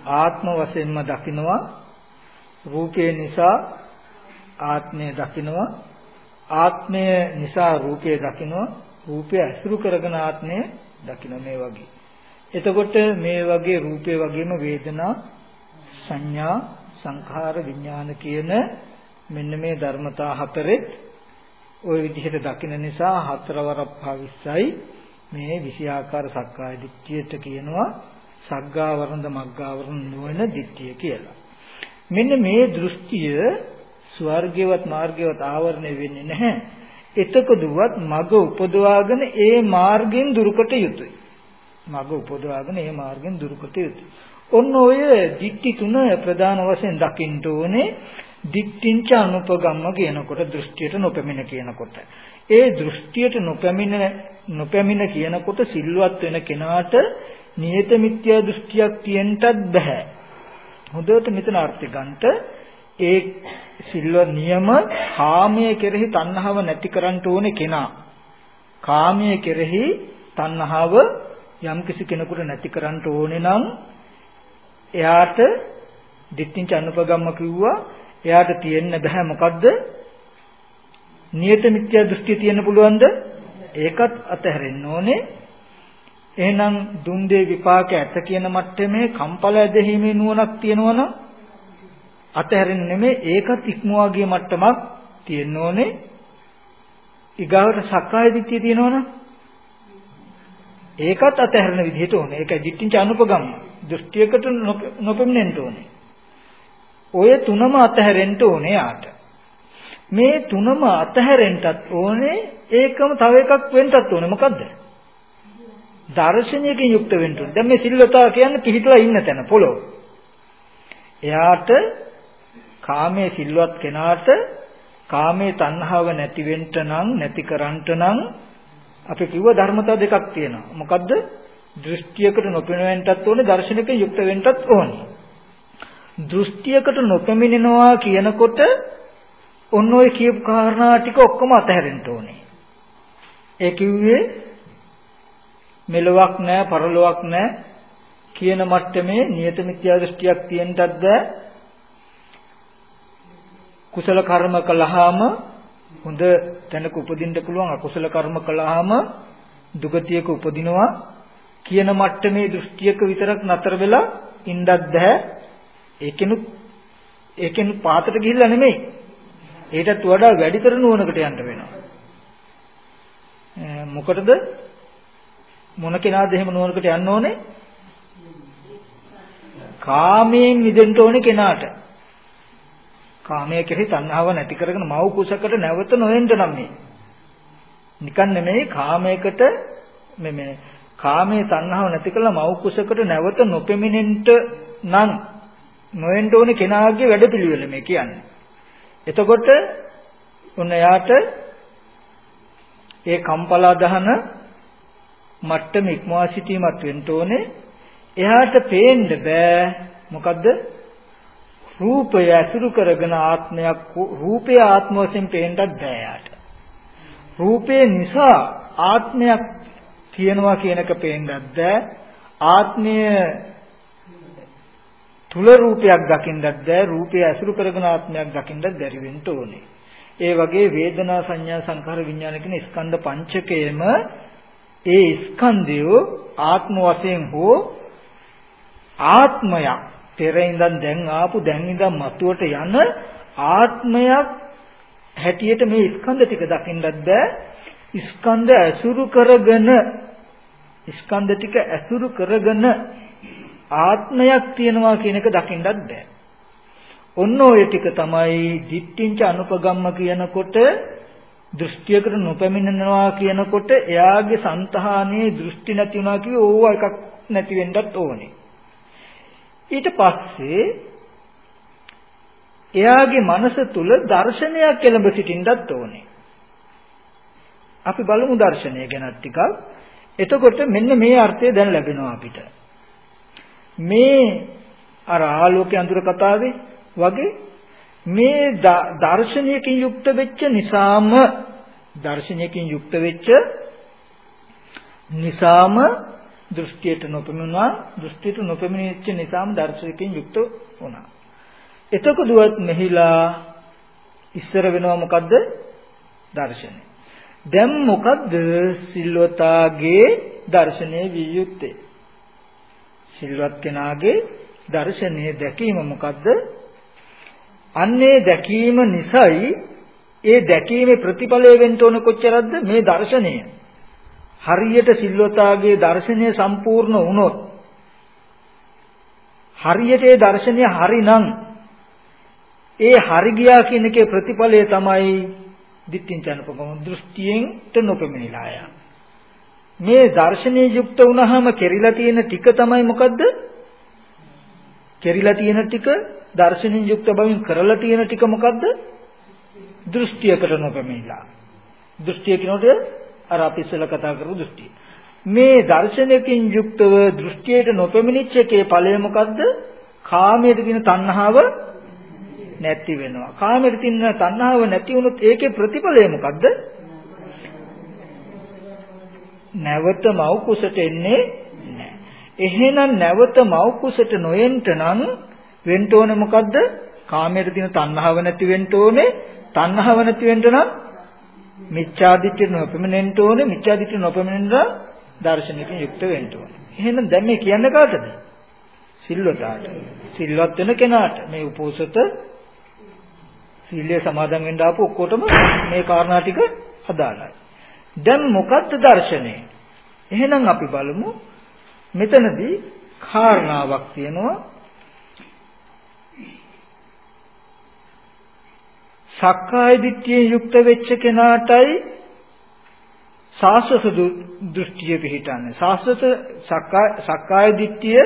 ආත්ම වශයෙන්ම දකිනවා. රූපය නිසා ආත්මය දකිනවා. ආත්මය නිසා රූපය දකිනවා. රූපය අසුරු කරගෙන ආත්මය දකින්න මේ වගේ. එතකොට මේ වගේ රූපේ වගේම වේදනා සංඥා සංඛාර විඥාන කියන මෙන්න මේ ධර්මතා හතරෙත් ওই විදිහට දකින නිසා හතරවරක් භාවිස්සයි මේ විෂයාකාර සක්කාය දිට්ඨියට කියනවා සග්ගාවරණද මග්ගාවරණ නොවන දිට්ඨිය කියලා. මෙන්න මේ දෘෂ්ටිය ස්වර්ගයවත් මාර්ගයවත් ආවරණය වෙන්නේ නැහැ. එතකොදුවත් මග උපදවාගෙන ඒ මාර්ගයෙන් දුරුකට යුතුයි. මග උපදවාගෙන ඒ මාර්ගයෙන් දුරුකට යුතුයි. ඔන්න ඔය දික්ටි තුන ප්‍රධාන වශයෙන් දකින්න ඕනේ දික්ටිංච අනුපගම්ම කියනකොට දෘෂ්ටියට නොපැමිණ කියනකොට ඒ දෘෂ්ටියට නොපැමිණ නොපැමිණ කියනකොට සිල්වත් වෙන කෙනාට නියත මිත්‍යා දෘෂ්ටියක් තියෙන්නත් බෑ හොඳට මෙතන අර්ථය ගන්නට ඒ සිල්වත් නියම කාමයේ කෙරෙහි තණ්හාව නැති කරන්න ඕනේ කෙනා කාමයේ කෙරෙහි තණ්හාව යම්කිසි කෙනෙකුට නැති කරන්න ඕනේ නම් එයාට දිට්ඨිංච අනුපගම්ම කිව්වා එයාට තියෙන්න බෑ මොකද්ද? නියත මිත්‍යා දෘෂ්ටිය තියෙන්න පුළුවන්ද? ඒකත් අතහැරෙන්න ඕනේ. එහෙනම් දුන් දේ විපාක ඇත කියන මට්ටමේ කම්පල ඇදහිීමේ නුවණක් තියෙනවනම් අතහැරෙන්නේ නෙමෙයි ඒකත් ඉක්මවා ගිය මට්ටමක් තියෙන්න ඕනේ. ඊගාවට සක්කාය දිට්ඨිය තියෙනවනම් ඒකත් අතහැරෙන විදිහට ඕනේ. ඒකයි දිට්ඨිංච අනුපගම්ම. දෘෂ්ටියකට නොපෙමිනෙන්න ඕනේ. ඔය තුනම අතහැරෙන්න ඕනේ යාට. මේ තුනම අතහැරෙන්නත් ඕනේ ඒකම තව එකක් වෙන්නත් ඕනේ. මොකද්ද? දර්ශනයකින් යුක්ත වෙන්න ඕනේ. දැන් මේ සිල්වතා කියන්නේ පිහිටලා ඉන්න තැන පොළොව. එයාට කාමයේ සිල්වත් කෙනාට කාමයේ තණ්හාව නැති වෙන්න නම් නැති කරන්ට නම් අපි කිව්ව ධර්මතා දෙකක් තියෙනවා. මොකද්ද? දෘෂ්ටියකට නොපෙනෙන්නටත් ඕනේ, දර්ශනයකින් යුක්ත වෙන්නටත් ඕනේ. දෘෂ්ටියකට නොපෙමිනෙනවා කියනකොට ඔන්න ඔය කියපු කාරණා ටික ඔක්කොම අතහැරෙන්න ඕනේ. ඒ කිව්වේ මෙලොවක් නැහැ, පරලොවක් නැහැ කියන මට්ටමේ නියත මිත්‍යා දෘෂ්ටියක් තියෙන්නටත් බෑ. කුසල කර්ම කළාම හොඳ තැනක උපදින්න පුළුවන් අකුසල කර්ම කළාම දුගතියක උපදිනවා කියන මට්ටමේ දෘෂ්ටියක විතරක් නතර වෙලා ඉන්නත් බෑ. ඒකෙනුත් ඒකෙනුත් පාතට ගිහිල්ලා නෙමෙයි. ඒටත් වඩා වැඩිතර නුවණකට යන්න වෙනවා. මොකටද? මොන කෙනාද එහෙම නුවණකට යන්න ඕනේ කාමයෙන් මිදෙන්න ඕනේ කෙනාට කාමයේ කෙරෙහි තණ්හාව නැති කරගෙන මව් කුසකට නැවත නොෙන්න නම් මේ. නිකන් නෙමෙයි කාමයකට මේ මේ කාමයේ තණ්හාව නැති කළා මව් කුසකට නැවත නොපෙමිනෙන්න නම් නොෙන්න ඕනේ කෙනාගේ වැඩපිළිවෙල මේ කියන්නේ. එතකොට උන්න යාට ඒ කම්පලා දහන මට්ටම ඉක්මවා සිටීමත් වෙන්න ඕනේ. එයාට පේන්න බෑ මොකද්ද රූපය ඇසුරු කරගෙන ආත්මයක් රූපය ආත්ම වශයෙන් පේන්නත් බෑ යාට. රූපේ නිසා ආත්මයක් කියනවා කියනක පේන්නත් බෑ. ආත්මය තුල රූපයක් දකින්නත් බෑ. රූපය ඇසුරු කරගෙන ආත්මයක් දකින්නත් බැරි වෙන්න ඕනේ. ඒ වගේ වේදනා සංඥා සංඛාර විඥාන කියන ස්කන්ධ පංචකයම ඒ ස්කන්ධය ආත්ම වශයෙන් හෝ ආත්මයක්. පෙර ඉඳන් දැන් ආපු දැන් ඉඳන් මතුවට යන ආත්මයක් හැටියට මේ ස්කන්ධ ටික දකින්නත් බෑ. ස්කන්ධ ඇසුරු කරගෙන ස්කන්ධ ටික ඇසුරු කරගෙන ආත්මයක් තියනවා කියන එක දකින්නත් බෑ. ඔන්න ඔය ටික තමයි දිට්ඨිංච අනුපගම්ම කියනකොට දෘෂ්ටියකට නොපැමිණෙනවා කියනකොට එයාගේ సంతහානයේ දෘෂ්ටි නැති වුණා කිව්ව ඕවා එකක් නැති වෙන්නත් ඕනේ ඊට පස්සේ එයාගේ මනස තුල දර්ශනයක් එළඹ සිටින්නත් ඕනේ. අපි බලමු දර්ශනය ගැන ටිකක්. එතකොට මෙන්න මේ අර්ථය දැන් ලැබෙනවා අපිට. මේ අර ආලෝකයේ අඳුර කතාවේ වගේ මේ දර්ශනයකින් යුක්ත වෙච්ච නිසාම දර්ශනයකින් යුක්ත වෙච්ච නිසාම දෘෂ්ටියට නොපෙමුණා දෘෂ්ටියට නොපෙමිණෙච්ච නිසාම දර්ශනකින් යුක්ත වුණා. එතකොටවත් මෙහිලා ඉස්සර වෙනවා මොකද්ද? දර්ශනය. දැන් මොකද්ද සිල්වතාගේ දර්ශනය විය යුත්තේ? සිල්වත් කෙනාගේ දර්ශනය දැකීම මොකද්ද? අන්නේ දැකීම නිසායි ඒ දැකීමේ ප්‍රතිඵලය වෙන්න ඕන කොච්චරද මේ දර්ශනය? හරියට සිල්වතාගේ දර්ශනය සම්පූර්ණ වුණොත් හරියට ඒ දර්ශනය හරිනම් ඒ හරි ගියා කියන එකේ ප්‍රතිඵලය තමයි දිට්ඨිංචනපකම දෘෂ්ටියෙන්ට නොපෙමිණිලා යා. මේ දර්ශනීය යුක්ත වුණාම කෙරිලා තියෙන ටික තමයි මොකද්ද? කෙරිලා තියෙන ටික දර්ශනීය යුක්ත බවින් කරලා තියෙන ටික මොකද්ද? දෘෂ්ටියකට නොපෙමිණිලා. දෘෂ්ටිය කියනකොට අර අපි ඉස්සෙල්ලා කතා කරපු දෘෂ්ටිය. මේ දර්ශනයකින් යුක්තව දෘෂ්ටියට නොපෙමිණිච්ච එකේ ඵලය මොකද්ද? කාමයට තියෙන තණ්හාව නැති වෙනවා. කාමයට තියෙන තණ්හාව නැති වුණොත් ඒකේ ප්‍රතිඵලය මොකද්ද? නැවත මව් කුසට එන්නේ නැහැ. එහෙනම් නැවත මව් කුසට නොයෙන්න නම් වෙන්න ඕනේ මොකද්ද? කාමයට තියෙන තණ්හාව නැති වෙන්න ඕනේ. තණ්හාව නැති වෙන්න නම් මිච්ඡාදිත්‍ය නොපෙමෙනෙන්න ඕනේ මිච්ඡාදිත්‍ය නොපෙමෙනෙන්න දර්ශනයකින් යුක්ත වෙන්න ඕනේ. එහෙනම් දැන් මේ කියන්නේ කාටද? සිල්වතාට. සිල්වත් වෙන කෙනාට මේ උපෝසත සීලය සමාදන් වෙන්න ආපු ඔක්කොටම මේ කාරණා ටික අදාළයි. දැන් මොකක්ද දර්ශනය? එහෙනම් අපි බලමු මෙතනදී කාරණාවක් තියෙනවා සක්කාය දිට්ඨියෙන් යුක්ත වෙච්ච කෙනාටයි සාස්වත දෘෂ්ටිය පිහිටන්නේ. සාස්වත සක්කාය දිට්ඨිය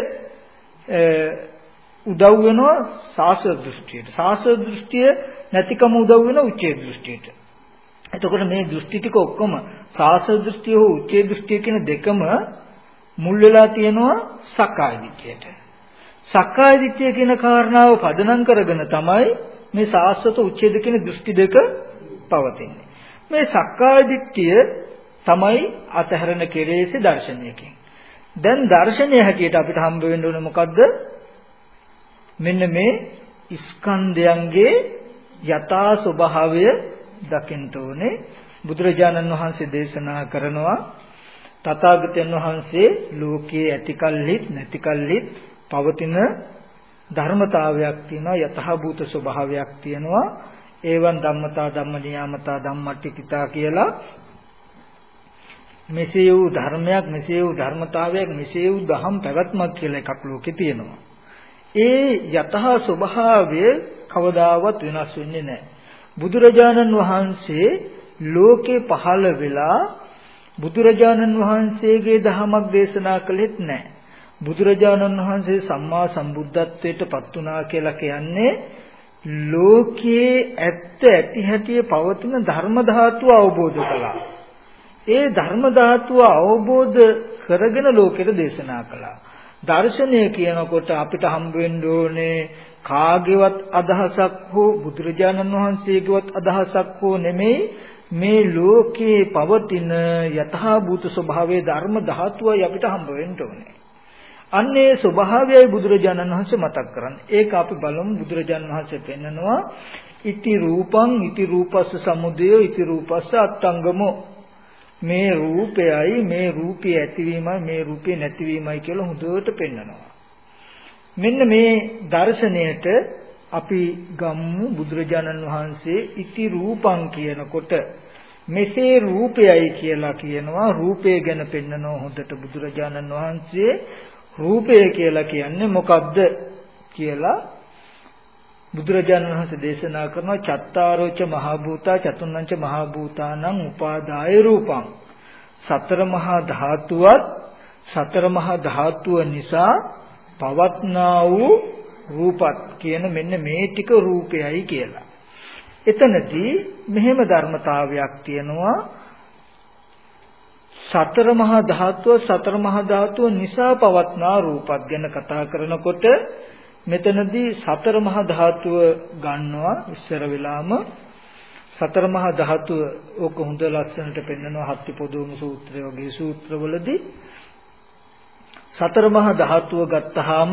උදව් වෙනවා සාස්වත දෘෂ්ටියට. සාස්වත දෘෂ්ටිය නැතිකම උදව් වෙන උච්චේ දෘෂ්ටියට. එතකොට මේ දෘෂ්ටි ටික ඔක්කොම සාස්වත දෘෂ්ටිය හෝ උච්චේ දෘෂ්ටිය කියන දෙකම මුල් වෙලා තියෙනවා සක්කාය දිට්ඨියට. සක්කාය දිට්ඨිය කියන කාරණාව පදනම් කරගෙන තමයි මේ සාස්වත උච්ඡේද කියන දෘෂ්ටි දෙක පවතින්නේ. මේ සක්කාය දිට්ඨිය තමයි අතහැරන කෙලෙසේ දර්ශනයකින්. දැන් දර්ශනය හැටියට අපිට හම්බ වෙන්න ඕනේ මොකද්ද? මෙන්න මේ ස්කන්ධයන්ගේ යථා ස්වභාවය දකින්න ඕනේ බුදුරජාණන් වහන්සේ දේශනා කරනවා තථාගතයන් වහන්සේ ලෝකයේ ඇතිකල්හිත් නැතිකල්හිත් පවතින ධර්මතාවයක් තියෙනවා යතහභූත ස්වභාවයක් තියෙනවා ඒවන් ධම්මතා ධම්ම නියාමතා ධම්මට්ටිකිතා කියලා මෙසේ වූ ධර්මයක් මෙසේ වූ ධර්මතාවයක් මෙසේ වූ දහම් පැවැත්මක් කියලා එකක් ලෝකේ තියෙනවා. ඒ යතහ ස්වභාවය කවදාවත් වෙනස් වෙන්නේ නැහැ. බුදුරජාණන් වහන්සේ ලෝකේ පහළ වෙලා බුදුරජාණන් වහන්සේගේ දහමක් දේශනා කළෙත් නැහැ. බුදුරජාණන් වහන්සේ සම්මා සම්බුද්ධත්වයට පත් වුණා කියලා කියන්නේ ලෝකයේ ඇත්ත ඇති හැටි පවතින ධර්ම ධාතුව අවබෝධ කළා. ඒ ධර්ම ධාතුව අවබෝධ කරගෙන ලෝකෙට දේශනා කළා. දර්ශනය කියනකොට අපිට හම්බ වෙන්න ඕනේ කාගේවත් අදහසක් හෝ බුදුරජාණන් වහන්සේගේවත් අදහසක් හෝ නෙමෙයි මේ ලෝකේ පවතින යථාභූත ස්වභාවයේ ධර්ම ධාතුවයි අපිට හම්බ වෙන්න ඕනේ. අන්නේ ස්වභාවයයි බුදුරජාණන් වහන්සේ මතක් කරන්නේ. ඒක අපි බලමු බුදුරජාණන් වහන්සේ පෙන්නනවා ඉති රූපං ඉති රූපස්ස සමුදය ඉති රූපස්ස අත්ංගමෝ මේ රූපයයි මේ රූපය ඇතිවීමයි මේ රූපය නැතිවීමයි කියලා හොඳට පෙන්නනවා. මෙන්න මේ දර්ශනයට අපි ගම්මු බුදුරජාණන් වහන්සේ ඉති රූපං කියනකොට මෙසේ රූපයයි කියලා කියනවා රූපය ගැන පෙන්නනෝ හොඳට බුදුරජාණන් වහන්සේ රූපය කියලා කියන්නේ මොකද්ද කියලා බුදුරජාණන් වහන්සේ දේශනා කරන චත්තාරෝච මහා භූතා චතුන්නංච මහා භූතානං උපාදාය රූපං සතර මහා ධාතුවත් සතර මහා ධාතුව නිසා පවත්නා වූ රූපත් කියන මෙන්න මේ ටික රූපයයි කියලා. එතනදී මෙහෙම ධර්මතාවයක් තියෙනවා සතර මහා ධාතුව සතර මහා ධාතුව නිසා පවත්නා රූපත් ගැන කතා කරනකොට මෙතනදී සතර මහා ධාතුව ගන්නවා ඉස්සර වෙලාම. සතර මහා ධාතුව ඕක හොඳ ලස්සනට පෙන්වනවා හත්ති පොදෝම සූත්‍රය වගේ සූත්‍රවලදී. සතර මහා ධාතුව ගත්තාම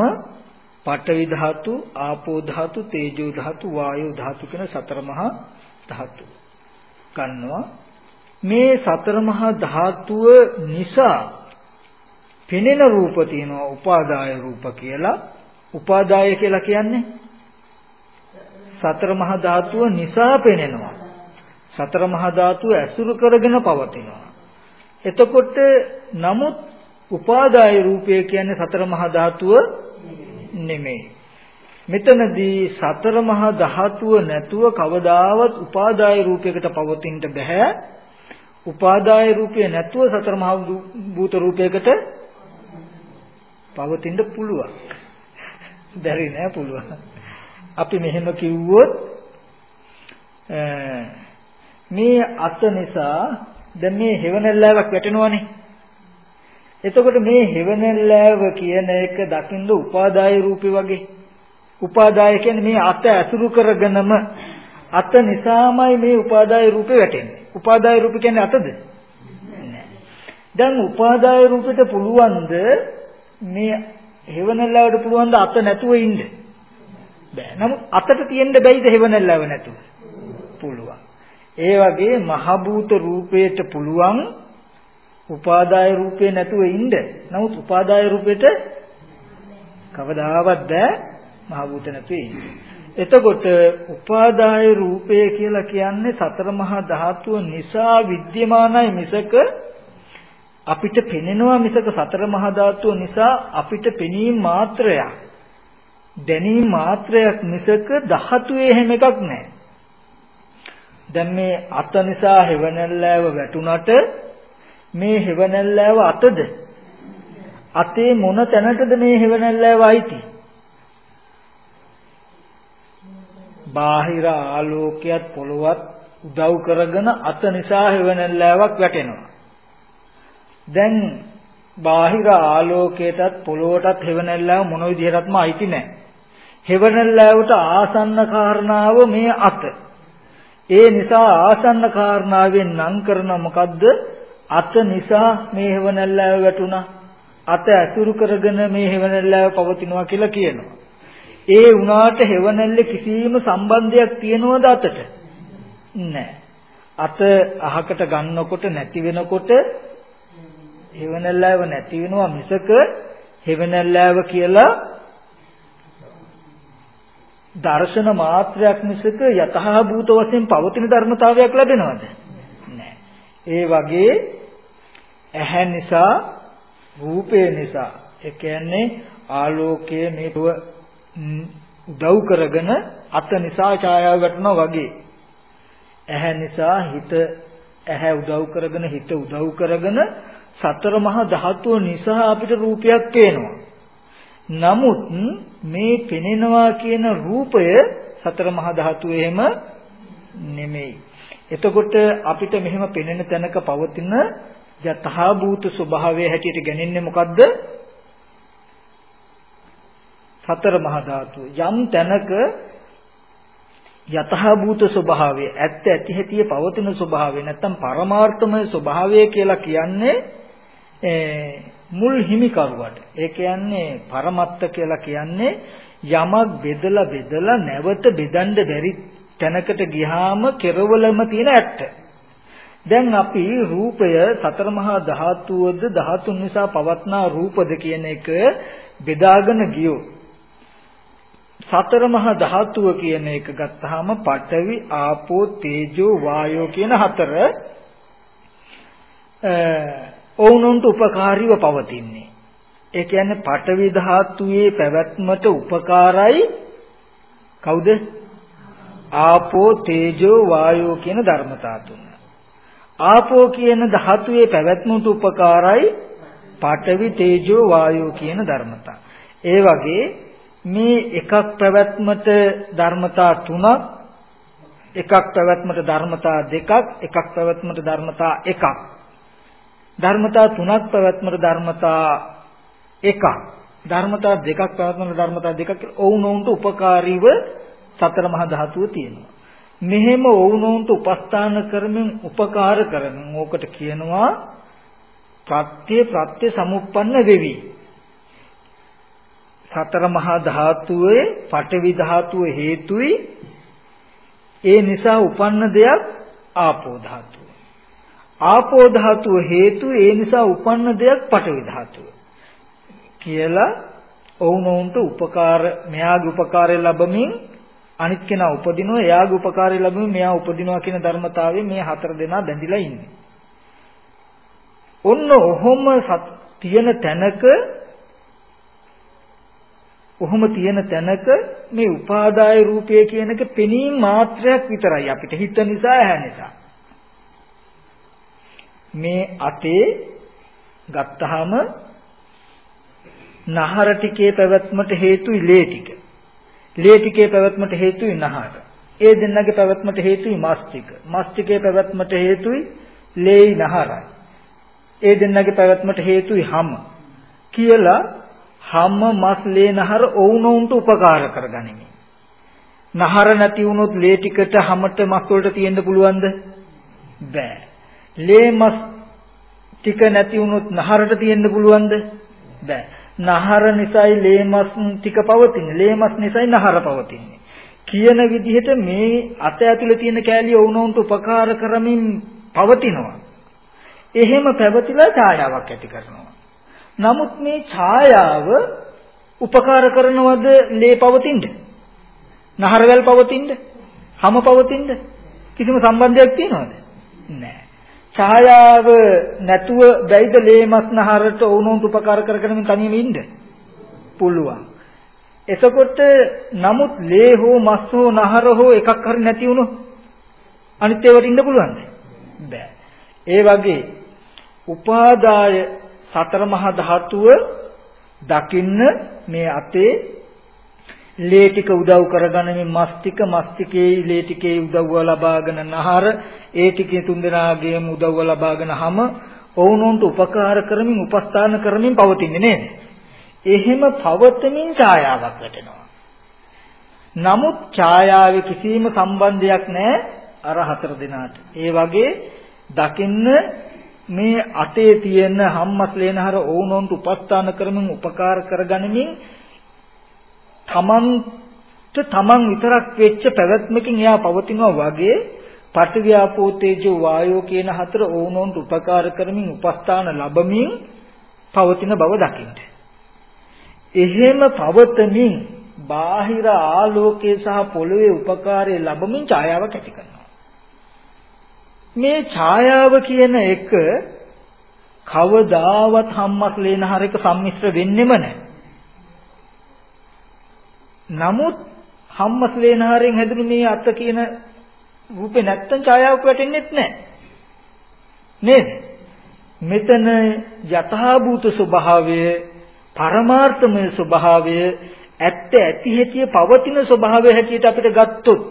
පඨවි ධාතු, ආපෝ ධාතු, තේජෝ ධාතු, වායෝ ධාතු කියන සතර මහා ධාතු ගන්නවා. මේ සතර මහා ධාතුව නිසා පෙනෙන රූප තියෙනවා උපාදාය රූප කියලා උපාදාය කියලා කියන්නේ සතර මහා ධාතුව නිසා පෙනෙනවා. සතර මහා ධාතුව ඇසුරු කරගෙන පවතිනවා. එතකොට නමුත් උපාදාය රූපය කියන්නේ සතර මහා ධාතුව නෙමෙයි. මෙතනදී සතර මහා ධාතුව නැතුව කවදාවත් උපාදාය රූපයකට පවතින්න බෑ. උපාදාය රූපය නැතුව සතර මහා භූත රූපයකට පවතින්න පුළුවන්. බැරි නෑ පුළුවන්. අපි මෙහෙම කිව්වොත් මේ අත නිසා දැන් මේ හෙවණැල්ලාවක් වැටෙනවනේ. එතකොට මේ හෙවණැල්ලාව කියන එක දකින්න උපාදාය රූපේ වගේ. උපාදාය කියන්නේ මේ අත ඇසුරු කරගෙනම අත නිසාමයි මේ උපාදාය රූපේ වැටෙන්නේ. උපාදාය රූප කියන්නේ අතද? දැන් උපාදාය රූපෙට පුළුවන්ද මේ හෙවණැල්ලාවට පුළුවන් ද අත නැතුව ඉන්න? බෑ. නමුත් අතට තියෙන්න බැයිද හෙවණැල්ලාව නැතුව? පුළුවන්. ඒ වගේ මහ භූත රූපයට පුළුවන් උපාදාය රූපේ නැතුව ඉන්න. නමුත් උපාදාය රූපෙට කවදාවත් බෑ මහ භූත නැතුව ඉන්න. එතකොට උපාදාය රූපය කියලා කියන්නේ සතර මහා ධාතුව නිසා විද්‍යමානයි මිසක අපිට පෙනෙනවා මිසක සතර මහා ධාතුව නිසා අපිට පෙනීම මාත්‍රයක් දැනීම මාත්‍රයක් මිසක ධාතුවේ හැම එකක් නැහැ. දැන් මේ අත නිසා හෙවණැල්ලෑව වැටුණට මේ හෙවණැල්ලෑව අතද? අතේ මොන තැනටද මේ හෙවණැල්ලෑව අයිති? බාහිර ආලෝකයක් පොළවත් උදව් කරගෙන අත නිසා හෙවණැල්ලෑවක් වැටෙනවා. දැන් බාහිර ආලෝකයටත් පොළොවටත් හෙවණැල්ලාව මොන විදිහටත්ම අයිති නැහැ. හෙවණැල්ලාවට ආසන්න කාරණාව මේ අත. ඒ නිසා ආසන්න කාරණාවෙන් නම් කරන මොකද්ද? අත නිසා මේ හෙවණැල්ලාව වැටුණා. අත ඇසුරු කරගෙන මේ හෙවණැල්ලාව පවතිනවා කියලා කියනවා. ඒ වුණාට හෙවණැල්ලේ කිසිම සම්බන්ධයක් තියනවද අතට? නැහැ. අත අහකට ගන්නකොට නැති වෙනකොට හෙවණැල්ලාව නැති වෙනවා මිසක හෙවණැල්ලාව කියලා දර්ශන මාත්‍රයක් මිසක යතහා භූත වශයෙන් පවතින ධර්මතාවයක් ලැබෙනවද නැහැ ඒ වගේ ඇහැ නිසා රූපය නිසා ඒ කියන්නේ ආලෝකයේ මේව උදව් කරගෙන අත නිසා ඡායාව වැටෙනවා වගේ ඇහැ නිසා හිත ඇහැ උදව් කරගෙන හිත උදව් කරගෙන සතර මහා ධාතුව නිසා අපිට රූපයක් පේනවා. නමුත් මේ පෙනෙනවා කියන රූපය සතර මහා ධාතුව එහෙම නෙමෙයි. එතකොට අපිට මෙහෙම පෙනෙන තැනක පවතින යතහා භූත ස්වභාවය හැටියට ගැනෙන්නේ මොකද්ද? සතර මහා ධාතුව. යම් තැනක යතහා භූත ස්වභාවය ඇත්ත ඇති හැටිය පවතින ස්වභාවය නැත්තම් පරමාර්ථමය ස්වභාවය කියලා කියන්නේ මුල් හිමිකරුවට ඒ කියන්නේ පරමත්ත කියලා කියන්නේ යමක් බෙදලා බෙදලා නැවත බෙදන්න බැරි තැනකට ගියාම කෙරවලම තියෙන ඇත්ත. දැන් අපි රූපය සතර මහා ධාතුවද ධාතුන් නිසා පවත්නා රූපද කියන එක බෙදාගෙන ගියෝ. සතර මහා ධාතුව කියන එක ගත්තාම පඨවි ආපෝ තේජෝ වායෝ කියන හතර ඔවුනොන්ට උපකාරීව පවතින්නේ. ඒ කියන්නේ පඨවි ධාතුවේ පැවැත්මට උපකාරයි කවුද? ආපෝ තේජෝ වායෝ කියන ධර්මතා තුන. ආපෝ කියන ධාතුවේ පැවැත්මට උපකාරයි පඨවි තේජෝ වායෝ කියන ධර්මතා. ඒ වගේ මේ එකක් පැවැත්මට ධර්මතා තුනක් එකක් පැවැත්මට ධර්මතා දෙකක් එකක් පැවැත්මට ධර්මතා එකක්. ධර්මතා තුනක් පැවැත්මට ධර්මතා එකක්. ධර්මතා දෙකක් පැවැත්මට ධර්මතා දෙකක් ඔවුනොවුන්ට උපකාරීව සතර මහා ධාතුව තියෙනවා. මෙහෙම ඔවුනොවුන්ට උපස්ථාන කරමින් උපකාර කරමින් ඕකට කියනවා ප්‍රත්‍ය ප්‍රත්‍ය සමුප්පන්න වෙවි. සතර මහා ධාතුවේ පඨවි ධාතුව හේතුයි. ඒ නිසා උපන්න දෙයක් ආපෝ ධාතුව. ආපෝ ධාතුව හේතු ඒ නිසා උපන්න දෙයක් පඨවි ධාතුව. කියලා ඔවුනොවුන්ට උපකාර මෙයාගේ උපකාරය ලැබමින් අනිත් කෙනා උපදිනවා එයාගේ උපකාරය ලැබමින් මෙයා උපදිනවා කියන ධර්මතාවයෙන් මේ හතර දෙනා බැඳිලා ඉන්නේ. ඔන්න ඔහොම තියෙන තැනක ඔහොම තියෙන තැනක මේ උපාදාය රූපය කියන එක පෙනීම මාත්‍රයක් විතරයි අපිට හිත නිසා ඇහැ නිසා. මේ අතේ ගත්තාම නහර ටිකේ පැවැත්මට හේතුයි ලේ ටික. ලේ ටිකේ පැවැත්මට හේතුයි නහර. ඒ දෙන්නගේ පැවැත්මට හේතුයි මස් ටික. මස් ටිකේ පැවැත්මට හේතුයි ලේයි නහරයි. ඒ දෙන්නගේ පැවැත්මට හේතුයි හැම කියලා හැම මස් ලේ නහර ඔවුනොවුන්ට උපකාර කරගනිමි. නහර නැති වුණොත් ලේ ටිකට හැමත මස් වලට තියෙන්න පුළුවන්ද? බෑ. ලේ මස් ටික නැති වුණොත් නහරට තියෙන්න පුළුවන්ද? බෑ. නහර නිසායි ලේ මස් ටික පවතින්නේ. ලේ මස් නිසායි නහර පවතින්නේ. කියන විදිහට මේ අත ඇතුලේ තියෙන කෑලිය වුණොන්ට උපකාර කරමින් පවතිනවා. එහෙම පැවතිලා ඡායාවක් ඇති කරනවා. නමුත් මේ ඡායාව උපකාර කරනවද ලේ පවතින්න? නහරවල පවතින්න? හැම පවතින්න? කිසිම සම්බන්ධයක් තියනවද? නැහැ. ඡායාව නැතුව බැයිද ලේමස් නහරට වුණොත් උපකාර කරගෙන තනියම ඉන්න පුළුවන් එතකොට නමුත් ලේ හෝ මස් හෝ නහර හෝ එකක් හරි නැති වුණොත් අනිත් ඒවට ඉන්න පුළුවන්ද බෑ ඒ වගේ උපාදාය සතර මහා ධාතුව දකින්න මේ අතේ ලේ ටික උදව් කරගන්න මස් ටික මස් ටිකේ ලේ ටිකේ උදව්ව ලබාගෙන නහර ඒ ටිකේ තුන්දෙනාගේම උදව්ව ලබාගෙන හැම ඔවුනොන්ට උපකාර කරමින් උපස්ථාන කරමින් පවතින්නේ නේද? එහෙම පවතමින් ඡායාවක් වැටෙනවා. නමුත් ඡායාවේ කිසිම සම්බන්ධයක් නැහැ අර හතර දෙනාට. ඒ වගේ දකින්න මේ අතේ තියෙන හම්මස් ලේනහර ඔවුනොන්ට උපස්ථාන කරමින් උපකාර කරගනිමින් තමන්ට තමන් විතරක් වෙච්ච පැවැත්මකින් එයා පවතිනවා වගේ පඨවියාපෝ තේජෝ වායෝ කියන හතර ඕනෝන්ට උපකාර කරමින් උපස්ථාන ලැබමින් පවතින බව දකින්න. එහෙම පවතමින් බාහිර ආලෝකයේ සහ පොළවේ උපකාරය ලැබමින් ඡායාවක් ඇති කරනවා. මේ ඡායාව කියන එක කවදාවත් හම්මස් ලේනහරක සම්මිශ්‍ර වෙන්නෙම නැහැ. නමුත් හම්මස් ලේනහරෙන් හැදුණු මේ අත කියන රූපේ නැත්තම් ඡායාවක් වැටෙන්නේත් නැහැ. නේද? මෙතන යථාභූත ස්වභාවය, පරමාර්ථමය ස්වභාවය, ඇත්ත ඇති හැටි පවතින ස්වභාවය හැටියට අපිට ගත්තොත්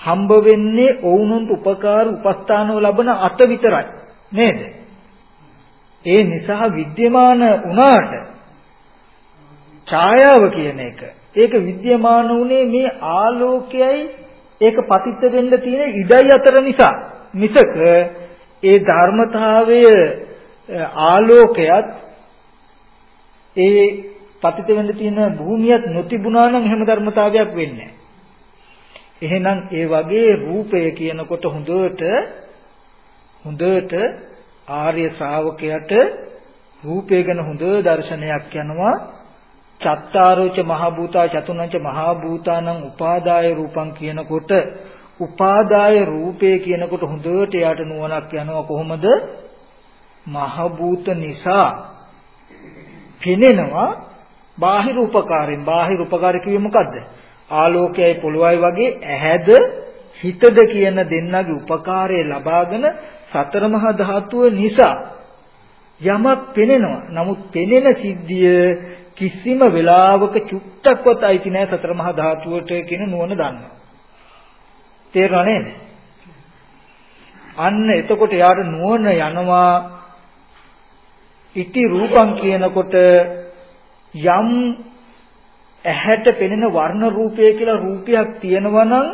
හම්බ වෙන්නේ ඔවුනුන්ට උපකාර උපස්ථානව ලබන අත විතරයි. නේද? ඒ නිසා විද්‍යමාන වුණාට ඡායාව කියන එක ඒක විද්‍යමාන උනේ මේ ආලෝකයයි ඒක පතිත වෙන්න තියෙන ඉඩයි අතර නිසා මිසක ඒ ධර්මතාවය ආලෝකයත් ඒ පතිත වෙන්න තියෙන භූමියත් නොතිබුණා නම් එහෙම ධර්මතාවයක් වෙන්නේ එහෙනම් ඒ වගේ රූපය කියනකොට හොඳට හොඳට ආර්ය ශ්‍රාවකයට රූපය ගැන හොඳ දර්ශනයක් යනවා. චත්තාරෝච මහ භූතා චතුනංච මහ භූතානං උපාදාය රූපං කියනකොට උපාදාය රූපේ කියනකොට හොඳට යාට නුවණක් යනවා කොහොමද? මහ භූත නිසා. පෙනෙනවා බාහිර උපකාරයෙන්. බාහිර උපකාර කිව්වේ මොකද්ද? ආලෝකයයි පොළොවයි වගේ ඇහැද හිතද කියන දෙන්නගේ උපකාරය ලබාගෙන සතර මහා ධාතුව නිසා යමක් පෙනෙනවා. නමුත් පෙනෙන සිද්ධිය කිසිම වෙලාවක චුට්ටක්වත් අයිති නැහැ සතර මහා ධාතුවට කියන නුවණ දන්නවා. තේරුණා නේද? අන්න එතකොට යාට නුවණ යනවා ඉති රූපං කියනකොට යම් ඇහැට පෙනෙන වර්ණ රූපය කියලා රූපයක් තියෙනවා නම්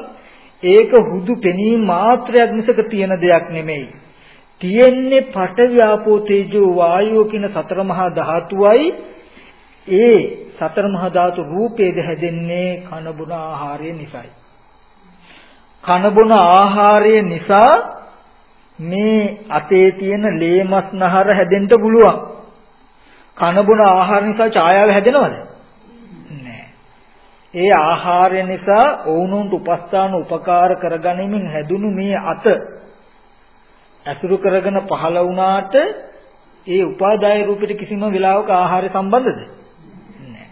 ඒක හුදු පෙනීම මාත්‍රයක් මිසක තියෙන දෙයක් නෙමෙයි. තියෙන්නේ පඨවි ආපෝ තේජෝ වායෝ කියන සතර මහා ධාතුවයි ඒ සතර මහා ධාතු රූපේද හැදෙන්නේ කන බොන ආහාරය නිසායි. කන බොන ආහාරය නිසා මේ අතේ තියෙන ලේමස් නහර හැදෙන්න පුළුවන්. කන බොන ආහාර නිසා ඡායාව හැදෙනවද? ඒ ආහාරය නිසා ඔවුනුන්ට උපස්ථාන උපකාර කරගැනීමෙන් හැදුණු මේ අත ඇසුරු කරගෙන පහළ වුණාට ඒ උපාදාය රූපෙට කිසිම වෙලාවක ආහාරය සම්බන්ධද නැහැ.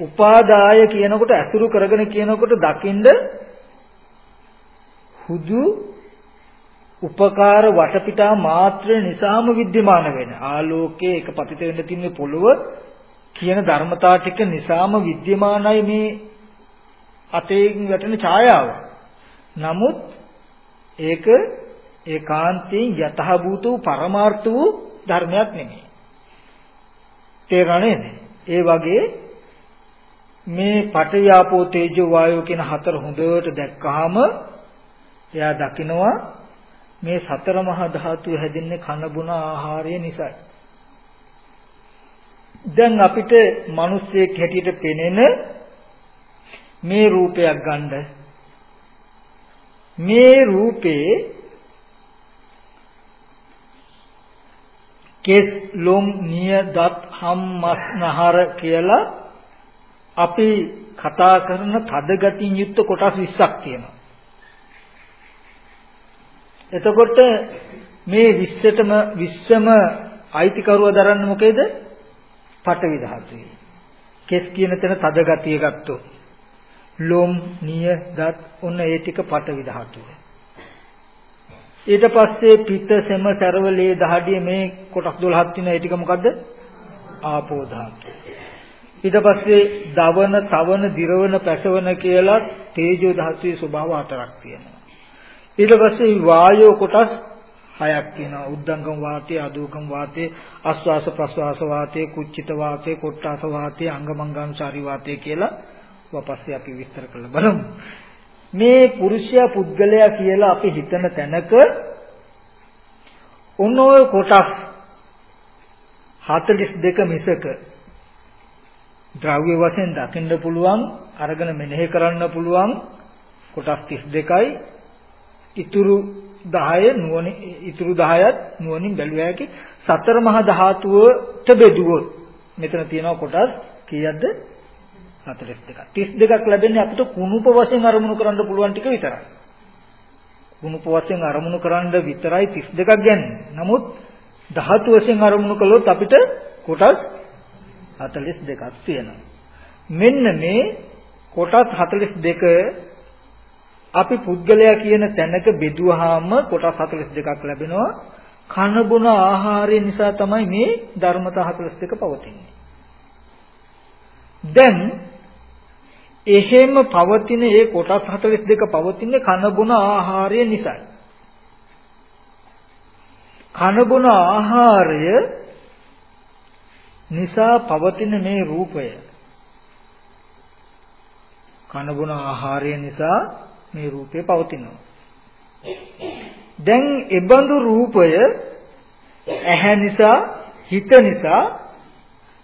උපාදාය කියනකොට ඇසුරු කරගෙන කියනකොට දකින්ද හුදු උපකාර වටපිටා මාත්‍ර නිසාම විද්‍යමාන වෙන ආලෝකයේ එක පතිත වෙන්න තියෙන පොළව කියන ධර්මතා ටික නිසාම विद्यමානයි මේ අතේකින් වැටෙන ඡායාව. නමුත් ඒක ඒකාන්තයෙන් යතහ භූත වූ පරමාර්ථ වූ ධර්මයක් නෙමෙයි. තේරණේ ඒ වගේ මේ පටවියාපෝ තේජෝ වායෝ කියන හතර හොඳට දැක්කහම එයා දකිනවා මේ සතර මහා ධාතු හැදින්නේ කන බුන ආහාරය නිසායි. දැන් අපිට මිනිස්සෙක් හැටියට පෙනෙන මේ රූපයක් ගන්න මේ රූපේ කෙස් ලොම් නිය දත් හම් මස් නහර කියලා අපි කතා කරන තද ගතියින් යුක්ත කොටස් 20ක් තියෙනවා. එතකොට මේ 20ටම 20ම අයිතිකරුව දරන්නේ මොකේද? පටවි ධාතුවේ. කෙස් කියන තැන තද ගතිය ගත්තොත් ලොම් නිය දත් ඔන්න ඒ ටික පටවි ධාතුවේ. ඊට පස්සේ පිත සෙම සරවලේ දහඩිය මේ කොටස් 12ක් තියෙන ඒ ටික මොකද්ද? ආපෝ ධාතු. ඊට පස්සේ දවන, තවන, දිරවන, පැසවන කියලා තේජෝ ධාතුවේ ස්වභාව හතරක් තියෙනවා. ඊට පස්සේ වායෝ කොටස් හයක් තියෙනවා. උද්දංගම් වාතය, අදෝගම් වාතය, ආස්වාස ප්‍රස්වාස වාතය, කුච්චිත වාතය, කොට්ටාස වාතය, අංගමංගානුසාරි වාතය කියලා වපස්සේ අපි විස්තර කරලා බලමු. මේ පුරුෂයා පුද්ගලයා කියලා අපි හිතන තැනක ඔන්නෝය කොටස් 42 මිසක ද්‍රව්‍ය වශයෙන් දකින්න පුළුවන් අරගෙන මෙනෙහි කරන්න පුළුවන් කොටස් 32යි ඉතුරු 10 නුවණ ඉතුරු 10ත් නුවණින් බැලුවා හැකි සතර මහා ධාතුවට බෙදුවොත්. මෙතන තියෙනවා කොටස් කීයක්ද? 42ක් 32ක් ලැබෙන්නේ අපිට කුණුප වශයෙන් අරමුණු කරන්න පුළුවන් ටික විතරයි. කුණුප වශයෙන් අරමුණු කරන්න විතරයි 32ක් ගන්නේ. නමුත් ධාතු වශයෙන් අරමුණු කළොත් අපිට කොටස් 42ක් තියෙනවා. මෙන්න මේ කොටස් 42 අපි පුද්ගලයා කියන තැනක බෙදුවාම කොටස් 42ක් ලැබෙනවා. කන බොන ආහාරය නිසා තමයි මේ ධර්මතා 42 පවතින්නේ. දැන් එහෙම පවතින ඒ කොටස් 42 පවතින්නේ කන බොන ආහාරය නිසායි. කන බොන ආහාරය නිසා පවතින මේ රූපය කන බොන ආහාරය නිසා මේ රූපය පවතිනවා. දැන් ඒබඳු රූපය ඇහැ නිසා හිත නිසා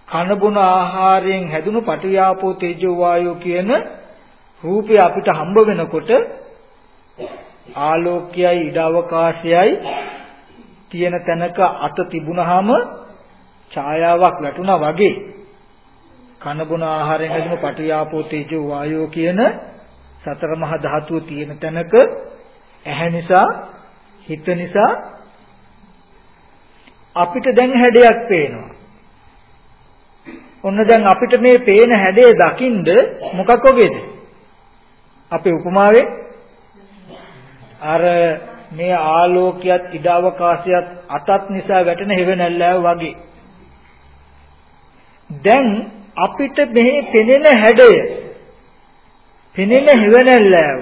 කන බොන ආහාරයෙන් හැදුණු පටියාපෝ තේජෝ වායෝ කියන රූපය අපිට හම්බ වෙනකොට ආලෝකයයි ඉඩවකාශයයි තියෙන තැනක අත තිබුණාම ඡායාවක් වැටුණා වගේ කන බොන ආහාරයෙන් හැදුණු පටියාපෝ තේජෝ වායෝ කියන සතර මහා ධාතුව තියෙන තැනක ඇහැ නිසා හිත නිසා අපිට දැන් හැඩයක් පේනවා. ඔන්න දැන් අපිට මේ පේන හැඩය දකින්ද මොකක් වගේද? අපේ උපමාවේ අර මේ ආලෝකයක් ඉඩාවකාශයක් අතත් නිසා වැටෙන හේවණල්ලාව වගේ. දැන් අපිට මේ පෙනෙන හැඩය පෙනෙන හෙවණැල්ලෑව.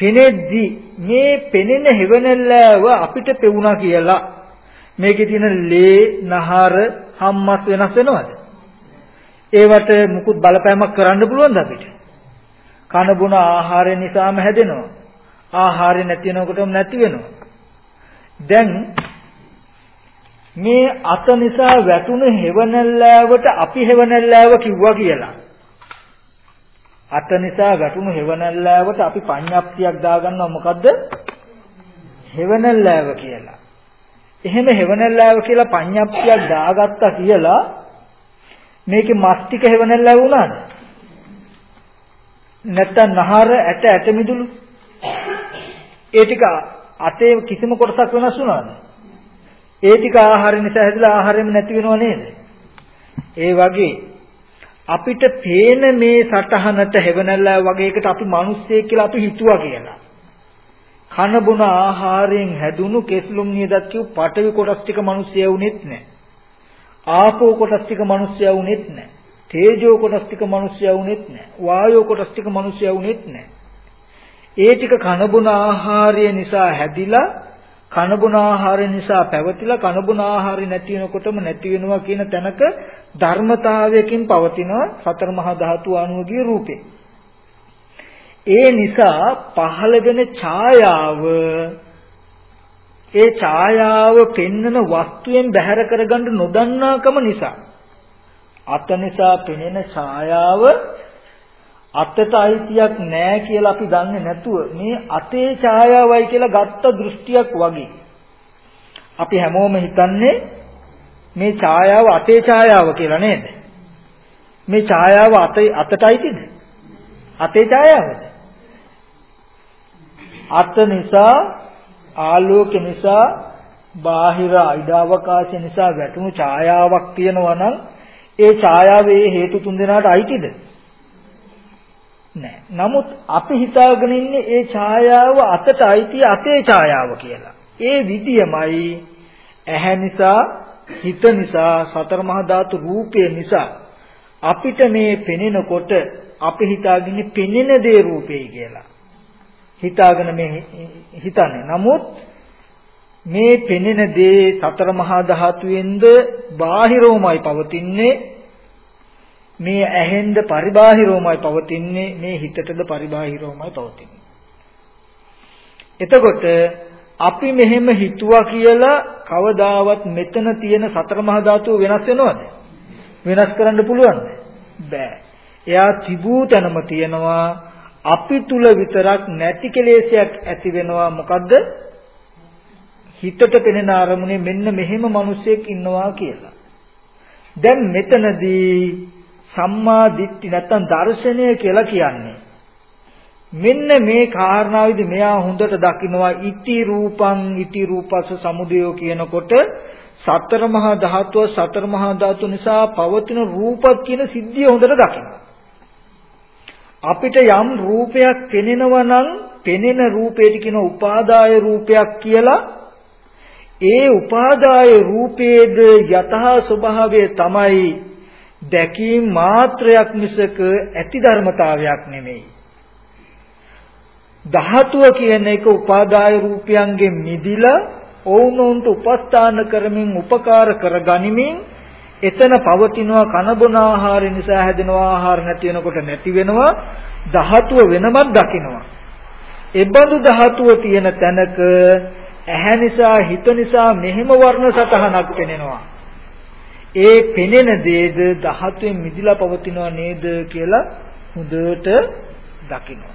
පෙනෙද්දි මේ පෙනෙන හෙවණැල්ලෑව අපිට පෙවුණා කියලා මේකේ තියෙන ලේ නහර හම්මස් වෙනස් වෙනවද? ඒවට මුකුත් බලපෑමක් කරන්න පුළුවන්ද අපිට? කන බොන ආහාරය නිසාම හැදෙනවා. ආහාරය නැති වෙනකොටම නැති වෙනවා. දැන් මේ අත නිසා වැටුණු හෙවණැල්ලෑවට අපි හෙවණැල්ලෑව කිව්වා කියලා. අත නිසා වැටුණු හෙවණල්ලාවට අපි පඤ්ඤප්තියක් දාගන්නවා මොකද්ද? හෙවණල්ලාව කියලා. එහෙම හෙවණල්ලාව කියලා පඤ්ඤප්තියක් දාගත්තා කියලා මේකේ මස්තික හෙවණල්ලාව වුණාද? නැත්තම් නහර ඇට ඇට මිදුළු ඒ ටික අතේ කිසිම කොටසක් වෙනස් වුණාද? ඒ ටික ආහාර නිසා හැදලා ආහාරෙම නැති වෙනව නේද? ඒ වගේ අපිට පේන මේ සටහනට හැවණල්ලා වගේ එකට අපි මිනිස්සෙක් කියලා අපි හිතුවා කියලා. කන බොන ආහාරයෙන් හැදුණු කෙස්ලුම් නියදත් කියු පටවි කොටස් ටික මිනිස්සයා වුනේත් නැහැ. ආපෝ කොටස් ටික මිනිස්සයා වුනේත් නැහැ. තේජෝ කොටස් ටික මිනිස්සයා වුනේත් නැහැ. වායෝ කොටස් ටික මිනිස්සයා වුනේත් නැහැ. ඒ ටික කන බොන ආහාරය නිසා හැදිලා කන බොන ආහාරය නිසා පැවතිලා කන බොන ආහාරය නැති වෙනකොටම නැති වෙනවා කියන තැනක ධර්මතාවයකින් පවතින සතර මහා ධාතු අනුවගේ රූපේ. ඒ නිසා පහළ වෙන ඡායාව ඒ ඡායාව පෙන්වන වස්තුවෙන් බැහැර කරගන්න නොදන්නාකම නිසා අත නිසා පෙනෙන ඡායාව අතට අයිතියක් නැහැ කියලා අපි දන්නේ නැතුව මේ අතේ ඡායාවයි කියලා ගත්ත දෘෂ්ටියක් වගේ අපි හැමෝම හිතන්නේ මේ ඡායාව අතේ ඡායාව කියලා නේද? මේ ඡායාව අතේ අතටයිද? අතේ ඡායාවද? අත නිසා ආලෝක නිසා බාහිර ඉඩාවකාශ නිසා වැටුණු ඡායාවක් තියෙනවා නම් ඒ ඡායාවේ හේතු තුන් දෙනාට අයිතිද? නෑ. නමුත් අපි හිතාගෙන ඉන්නේ ඒ ඡායාව අතට අයිති අතේ ඡායාව කියලා. ඒ විදියමයි ඇහැ නිසා හිත නිසා සතර මහා ධාතු රූපය නිසා අපිට මේ පෙනෙනකොට අපි හිතාගන්නේ පෙනෙන දේ රූපේ කියලා. හිතාගෙන මේ හිතන්නේ. නමුත් මේ පෙනෙන දේ සතර මහා ධාතුවෙන්ද බාහිරවමයි පවතින්නේ. මේ ඇහෙන්ද පරිබාහිරවමයි පවතින්නේ. මේ හිතටද පරිබාහිරවමයි පවතින්නේ. එතකොට අපි මෙහෙම හිතුවා කියලා කවදාවත් මෙතන තියෙන සතර මහා ධාතුව වෙනස් වෙනවද? වෙනස් කරන්න පුළුවන්ද? බෑ. එයා තිබූ තැනම තියෙනවා අපි තුල විතරක් නැති කෙලෙසයක් ඇති වෙනවා මොකද්ද? හිතට පෙනෙන අරමුණේ මෙන්න මෙහෙම මිනිසෙක් ඉන්නවා කියලා. දැන් මෙතනදී සම්මා දිට්ඨි නැත්තම් දර්ශනය කියලා කියන්නේ. මෙන්න මේ කාරණාවේදී මෙයා හොඳට දකිනවා ඉති රූපං ඉති රූපස සමුදයෝ කියනකොට සතර මහා ධාතුව සතර මහා ධාතු නිසා පවතින රූපත් කියන සිද්ධිය හොඳට දකිනවා. අපිට යම් රූපයක් පෙනෙනවා නම් පෙනෙන රූපේට කියන උපාදාය රූපයක් කියලා ඒ උපාදාය රූපේද යතහා ස්වභාවය තමයි දැකීම මාත්‍රයක් මිසක ඇති ධර්මතාවයක් නෙමෙයි. ධාතුව කියන එක උපාදාය රූපයන්ගෙන් මිදිලා ඔවුනොන්ට උපස්ථාන කරමින් උපකාර කරගනිමින් එතන පවතිනවා කනබොන ආහාර නිසා හැදෙනවා ආහාර නැති වෙනකොට නැති වෙනවා ධාතුව වෙනමත් දකිනවා. එබඳු ධාතුව තියෙන තැනක ඇහැ නිසා හිත නිසා මෙහෙම වර්ණ සතහනක් පෙනෙනවා. ඒ පෙනෙන දේද ධාතුවෙන් මිදිලා පවතිනවා නේද කියලා හොඳට දකිනවා.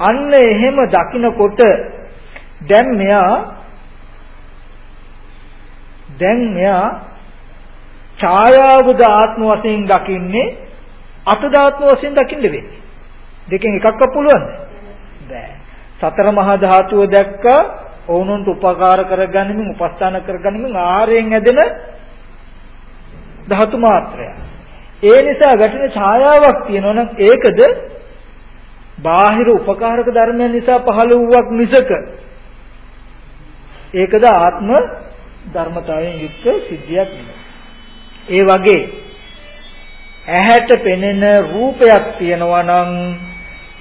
අන්න එහෙම දකිනකොට දැන් මෙයා දැන් මෙයා ඡායාවද ආත්ම වශයෙන් දකින්නේ අතදාත්ම වශයෙන් දකින්න වෙන්නේ. දෙකෙන් එකක්වත් පුළුවන්ද? බෑ. සතර මහා ධාතුව දැක්කා ඔවුන්ට උපකාර කරගනිමින් උපස්ථාන කරගනිමින් ආහාරයෙන් ඇදෙන ධාතු මාත්‍රය. ඒ නිසා ගැටෙන ඡායාවක් තියෙනවා නම් ඒකද බාහිර උපකාරක ධර්මයන් නිසා පහළ වූවක් මිසක ඒකද ආත්ම ධර්මතාවයෙන් යුක්ත සිද්ධියක් නෙවෙයි. ඒ වගේ ඇහැට පෙනෙන රූපයක් තියෙනවා නම්